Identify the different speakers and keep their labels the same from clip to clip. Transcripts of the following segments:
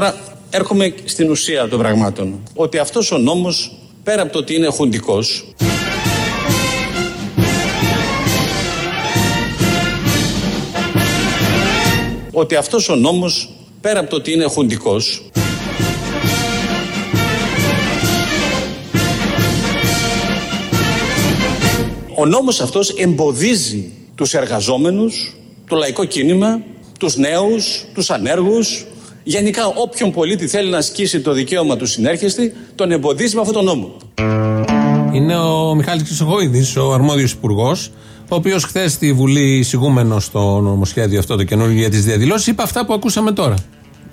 Speaker 1: Τώρα έρχομαι στην ουσία των πραγμάτων. Ότι αυτός ο νόμος, πέρα από το ότι είναι χουντικός, ότι αυτός ο νόμος, πέρα από το ότι είναι χουντικός, ο νόμος αυτός εμποδίζει τους εργαζόμενους, το λαϊκό κίνημα, τους νέους, τους ανέργους, γενικά όποιον πολίτη θέλει να ασκήσει το δικαίωμα του συνέρχεστη, τον εμποδίζει με αυτόν τον νόμο.
Speaker 2: Είναι ο Μιχάλης Χρυσοχοίδης, ο αρμόδιος υπουργός, ο οποίος χθες στη Βουλή, εισηγούμενο στο νομοσχέδιο αυτό το καινούργιο για τις διαδηλώσεις, είπε αυτά που ακούσαμε τώρα.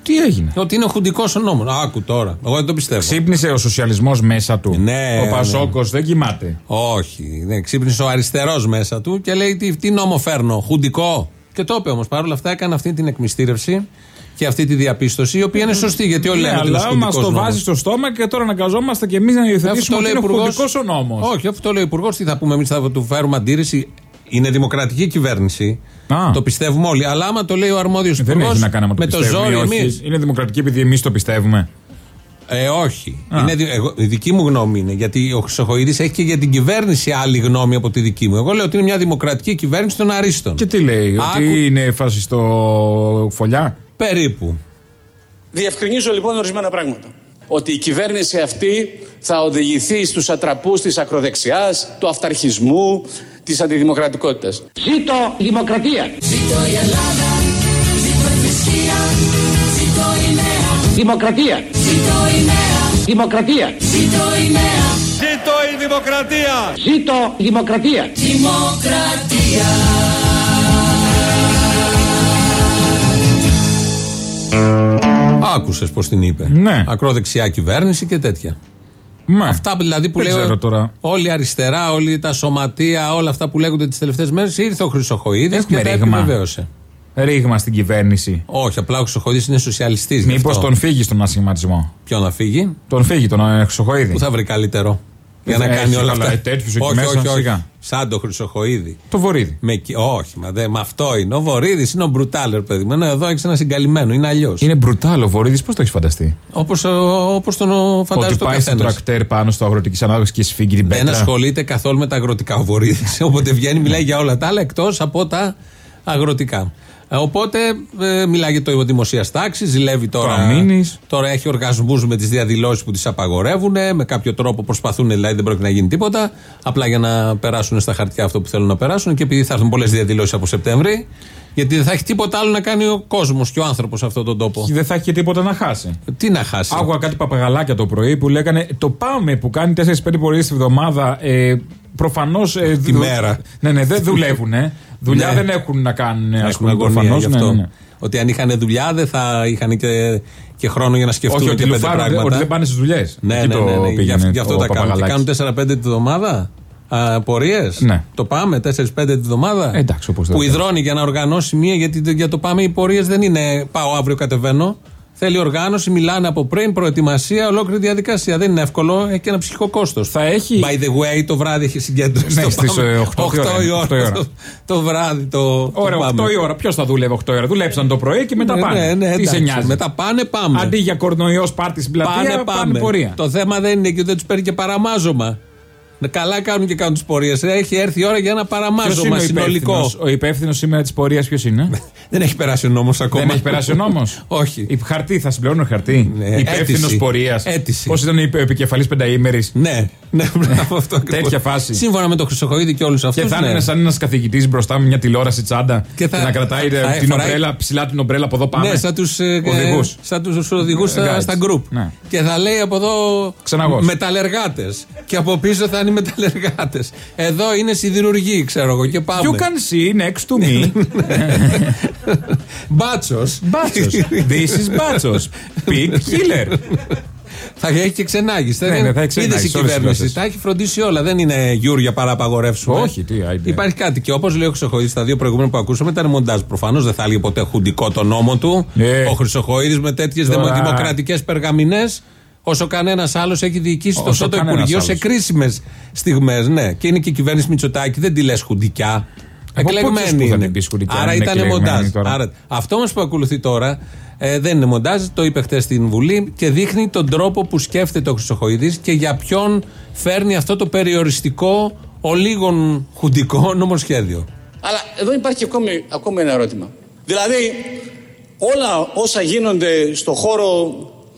Speaker 3: Τι έγινε;
Speaker 2: Ότι είναι χουντικός ο νόμος. Άκου τώρα. Εγώ δεν το πιστεύω.
Speaker 3: Ξύπνησε ο σοσιαλισμός μέσα του.
Speaker 2: Ναι,
Speaker 3: Ο Πασόκος δεν κοιμάται.
Speaker 2: Όχι. Δεν ξύπνησε ο αριστερός μέσα του και λέει τι, τι νόμο φέρνω. Χουντικό. Και το είπε όμως. Παρ' όλα αυτά έκανε αυτή την εκμυστήρευση και αυτή τη διαπίστωση, η οποία είναι σωστή γιατί όλοι
Speaker 3: Ναι,
Speaker 2: λένε ότι είναι
Speaker 3: αλλά μας
Speaker 2: χουντικός
Speaker 3: το
Speaker 2: νόμος.
Speaker 3: βάζει στο στόμα και τώρα αναγκαζόμαστε και εμείς να
Speaker 2: Αυτό
Speaker 3: υιοθετήσουμε ότι
Speaker 2: λέει
Speaker 3: είναι
Speaker 2: ο Υπουργός.
Speaker 3: χουντικό ο νόμος.
Speaker 2: Όχι, αυτό λέει ο Υπουργός. Τι θα πούμε εμείς, θα του φέρουμε αντίρρηση. Είναι δημοκρατική κυβέρνηση.
Speaker 3: Α.
Speaker 2: Το πιστεύουμε όλοι. Αλλά άμα το λέει ο αρμόδιος
Speaker 3: Δεν
Speaker 2: Υπουργός.
Speaker 3: έχει να κάνει με το
Speaker 2: με το
Speaker 3: πιστεύουμε ή
Speaker 2: ζόρι
Speaker 3: όχι.
Speaker 2: εμείς.
Speaker 3: Είναι δημοκρατική επειδή εμείς το πιστεύουμε.
Speaker 2: Ε, όχι.
Speaker 3: Α.
Speaker 2: Είναι, δι- εγώ, η δική μου γνώμη είναι. Γιατί ο Χρυσοχοίδης έχει και για την κυβέρνηση άλλη γνώμη από τη δική μου. Εγώ λέω ότι είναι μια δημοκρατική κυβέρνηση των Αρίστων.
Speaker 3: Και τι λέει,
Speaker 2: Άκου-
Speaker 3: ότι είναι φασιστό φωλιά;
Speaker 2: Περίπου.
Speaker 1: Διευκρινίζω λοιπόν ορισμένα πράγματα. Ότι η κυβέρνηση αυτή θα οδηγηθεί στους ατραπούς της ακροδεξιάς, του αυταρχισμού, της αντιδημοκρατικότητας.
Speaker 4: Ζήτω η δημοκρατία. Δημοκρατία. Δημοκρατία.
Speaker 5: Ζήτω η δημοκρατία!
Speaker 4: Ζήτω η δημοκρατία.
Speaker 2: Άκουσες πώ την είπε.
Speaker 3: Ναι.
Speaker 2: Ακροδεξιά κυβέρνηση και τέτοια.
Speaker 3: Μα.
Speaker 2: Αυτά δηλαδή που
Speaker 3: Δεν
Speaker 2: λέω.
Speaker 3: ξέρω τώρα.
Speaker 2: Όλη η αριστερά, όλη τα σωματεία, όλα αυτά που λέγονται τις τελευταίες μέρες. Ήρθε ο Χρυσοχοίδης
Speaker 3: Έχουμε
Speaker 2: και τα
Speaker 3: ρήγμα.
Speaker 2: επιβεβαίωσε.
Speaker 3: Ρήγμα στην κυβέρνηση.
Speaker 2: Όχι, απλά ο Χρυσοχοίδης είναι σοσιαλιστής.
Speaker 3: Μήπως τον φύγει στον ασχηματισμό.
Speaker 2: Ποιο να φύγει,
Speaker 3: Τον φύγει τον ε, Χρυσοχοίδη.
Speaker 2: που θα βρει καλύτερο. Για να
Speaker 3: Έχει
Speaker 2: κάνει όλα
Speaker 3: καλά,
Speaker 2: αυτά.
Speaker 3: ε, τέτοιους εκεί
Speaker 2: όχι,
Speaker 3: μέσα,
Speaker 2: όχι, όχι.
Speaker 3: σιγά.
Speaker 2: Σαν το Χρυσοχοίδη.
Speaker 3: Το βορίδι.
Speaker 2: Με, κι- όχι, μα, δε, μα αυτό είναι. Ο Βορύδης είναι ο Μπρουτάλερ, παιδί μου. Ενώ εδώ έχεις ένα συγκαλυμμένο, είναι αλλιώς.
Speaker 3: Είναι μπρουτάλ ο βορίδι, πώς το έχεις φανταστεί;
Speaker 2: Όπως όπως τον ο,
Speaker 3: Ότι
Speaker 2: φαντάζεται ο
Speaker 3: πάει στο
Speaker 2: καθένας.
Speaker 3: τρακτέρ πάνω στο αγροτικής ανάδοξη και σφίγγει την
Speaker 2: Δεν
Speaker 3: πέτρα.
Speaker 2: ασχολείται καθόλου με τα αγροτικά ο Βορύδης. Οπότε βγαίνει, μιλάει για όλα τα άλλα εκτός από τα αγροτικά. Ε, Οπότε ε, μιλάει για το δημοσίας τάξης, ζηλεύει τώρα.
Speaker 3: αμήνης.
Speaker 2: Τώρα έχει οργασμούς με τις διαδηλώσεις που τις απαγορεύουν. Με κάποιο τρόπο προσπαθούν, δηλαδή δεν πρόκειται να γίνει τίποτα. Απλά για να περάσουν στα χαρτιά αυτό που θέλουν να περάσουν. Και επειδή θα έρθουν πολλές διαδηλώσεις από Σεπτέμβρη, γιατί δεν θα έχει τίποτα άλλο να κάνει ο κόσμος και ο άνθρωπος σε αυτόν τον τόπο.
Speaker 3: Δεν θα έχει και τίποτα να χάσει.
Speaker 2: Τι να χάσει;
Speaker 3: Άκουγα κάτι παπαγαλάκια το πρωί που λέγανε Το πάμε που κάνει 4-5 πορείε τη βδομάδα. Ε, Προφανώς. Ε,
Speaker 2: Τη
Speaker 3: δου-
Speaker 2: μέρα.
Speaker 3: Ναι, ναι, δεν δουλεύουν. Ε. Δουλειά
Speaker 2: Ναι.
Speaker 3: δεν έχουν να κάνουν. Ας
Speaker 2: Έχουν
Speaker 3: πούμε,
Speaker 2: αγωνία
Speaker 3: προφανώς,
Speaker 2: γι'
Speaker 3: ναι,
Speaker 2: αυτό.
Speaker 3: ναι, ναι.
Speaker 2: Ότι αν είχαν δουλειά δεν θα είχαν και, και χρόνο για να σκεφτούν
Speaker 3: Όχι,
Speaker 2: και
Speaker 3: ότι,
Speaker 2: πέντε
Speaker 3: λουφάρουν,
Speaker 2: πράγματα.
Speaker 3: ότι δεν πάνε στις δουλειές.
Speaker 2: Ναι, ναι, ναι, ναι. Γι' αυτό, γι' αυτό τα κάνουν. Και κάνουν 4-5 τη βδομάδα. Πορείες.
Speaker 3: Ναι.
Speaker 2: Το πάμε 4-5 τη βδομάδα.
Speaker 3: Ε, εντάξει, όπως
Speaker 2: Που
Speaker 3: δεν
Speaker 2: υδρώνει για να οργανώσει μία, γιατί το- για το πάμε οι πορείες δεν είναι πάω αύριο κατεβαίνω. Θέλει οργάνωση, μιλάνε από πριν, προετοιμασία, ολόκληρη διαδικασία. Δεν είναι εύκολο, έχει και ένα ψυχικό κόστος.
Speaker 3: Θα έχει-
Speaker 2: By the way, το βράδυ έχει συγκέντρωση.
Speaker 3: Ναι,
Speaker 2: το
Speaker 3: στις,
Speaker 2: πάμε.
Speaker 3: ε, οκτώ η ώρα,
Speaker 2: Οκτώ η
Speaker 3: οκτώ η ώρα.
Speaker 2: Το, το βράδυ το.
Speaker 3: Ωραία,
Speaker 2: το
Speaker 3: 8
Speaker 2: πάμε.
Speaker 3: η ώρα. Ποιος θα δούλευε 8 η ώρα; Δουλέψαν το πρωί και μετά
Speaker 2: Ναι,
Speaker 3: πάνε.
Speaker 2: ναι, ναι,
Speaker 3: Τι σε
Speaker 2: εντάξει.
Speaker 3: νοιάζει;
Speaker 2: Μετά πάνε, πάμε.
Speaker 3: Αντί για κορονοϊός πάρτι στην πλατεία,
Speaker 2: Πάνε,
Speaker 3: πάνε,
Speaker 2: πάμε.
Speaker 3: πορεία.
Speaker 2: Το θέμα δεν είναι και δεν τους παίρνει και παραμάζωμα. Ναι, Καλά κάνουν και κάνουν τις πορείες. Έχει έρθει η ώρα για ένα
Speaker 3: Ποιος είναι
Speaker 2: παραμάζωμα
Speaker 3: ο
Speaker 2: συνολικό.
Speaker 3: υπεύθυνος; Ο υπεύθυνος σήμερα της πορείας ποιος είναι;
Speaker 2: Δεν έχει περάσει ο νόμος ακόμα.
Speaker 3: Δεν έχει περάσει ο νόμος;
Speaker 2: Όχι.
Speaker 3: Η χαρτί, θα συμπληρώνω χαρτί.
Speaker 2: Ναι,
Speaker 3: Υπεύθυνος
Speaker 2: αίτηση.
Speaker 3: πορείας.
Speaker 2: Αίτηση.
Speaker 3: Πώς ήταν ο επικεφαλής πενταήμερης;
Speaker 2: Ναι, ναι, μπράβο, αυτό ακριβώς.
Speaker 3: Τέτοια φάση.
Speaker 2: Σύμφωνα με τον Χρυσοχοίδη και όλους αυτούς.
Speaker 3: Και θα είναι σαν ένας καθηγητής μπροστά με μια τηλεόραση τσάντα
Speaker 2: Και
Speaker 3: και,
Speaker 2: θα-
Speaker 3: να κρατάει
Speaker 2: θα
Speaker 3: ε, την
Speaker 2: φοράει-
Speaker 3: ομπρέλα, ψηλά την ομπρέλα από εδώ πάμε.
Speaker 2: Ναι, σαν τους
Speaker 3: Οδηγούς.
Speaker 2: σαν τους οδηγούς στα,
Speaker 3: Guides.
Speaker 2: στα group.
Speaker 3: Ναι.
Speaker 2: Και θα λέει από εδώ
Speaker 3: Ξαναγός.
Speaker 2: μεταλλεργάτες. Και από πίσω θα είναι οι μεταλλεργάτες. Εδώ είναι σιδηρουργοί, ξέρω εγώ. Και πάμε.
Speaker 3: You can see next to me.
Speaker 2: Μπάτσος.
Speaker 3: Μπάτσος. This is Μπάτσος. Pig killer.
Speaker 2: Θα έχει και ξενάγεις.
Speaker 3: Ναι, ναι, θα έχει ξενάγει
Speaker 2: Είδες η
Speaker 3: σε όλες τις
Speaker 2: κυβέρνηση;
Speaker 3: γλώσσες.
Speaker 2: Τα έχει φροντίσει όλα. Δεν είναι γιούρια παρά απαγορεύσουμε.
Speaker 3: Όχι, τι, άιντε.
Speaker 2: Υπάρχει κάτι. Και όπως λέει ο Χρυσοχοίδης, τα δύο προηγούμενα που ακούσαμε ήταν μοντάζ. Προφανώς δεν θα έλεγε ποτέ χουντικό το νόμο του.
Speaker 3: Ε.
Speaker 2: Ο Χρυσοχοίδης με τέτοιες
Speaker 3: Τώρα.
Speaker 2: δημοκρατικές περγαμηνές. Όσο κανένας άλλος έχει διοικήσει το
Speaker 3: Όσο
Speaker 2: Σώτο
Speaker 3: κανένας
Speaker 2: Υπουργείο σε
Speaker 3: άλλος.
Speaker 2: κρίσιμες στιγμές. Ναι. Και είναι και η κυβέρνηση Μητσοτάκη. Δεν τη λες χουντικιά.
Speaker 3: Από πού ξέρεις
Speaker 2: Εκλεγμένη
Speaker 3: πού θα
Speaker 2: είναι.
Speaker 3: την πείσουν και αν
Speaker 2: Άρα
Speaker 3: είναι
Speaker 2: ήταν
Speaker 3: εκλεγμένη
Speaker 2: μοντάζ.
Speaker 3: τώρα.
Speaker 2: Άρα, αυτό όμως που ακολουθεί τώρα ε, δεν είναι μοντάζ. Το είπε χθες στην Βουλή και δείχνει τον τρόπο που σκέφτεται ο Χρυσοχοίδης και για ποιον φέρνει αυτό το περιοριστικό, ο λίγων χουντικό νομοσχέδιο.
Speaker 1: Αλλά εδώ υπάρχει ακόμη, ακόμη ένα ερώτημα. Δηλαδή, όλα όσα γίνονται στο χώρο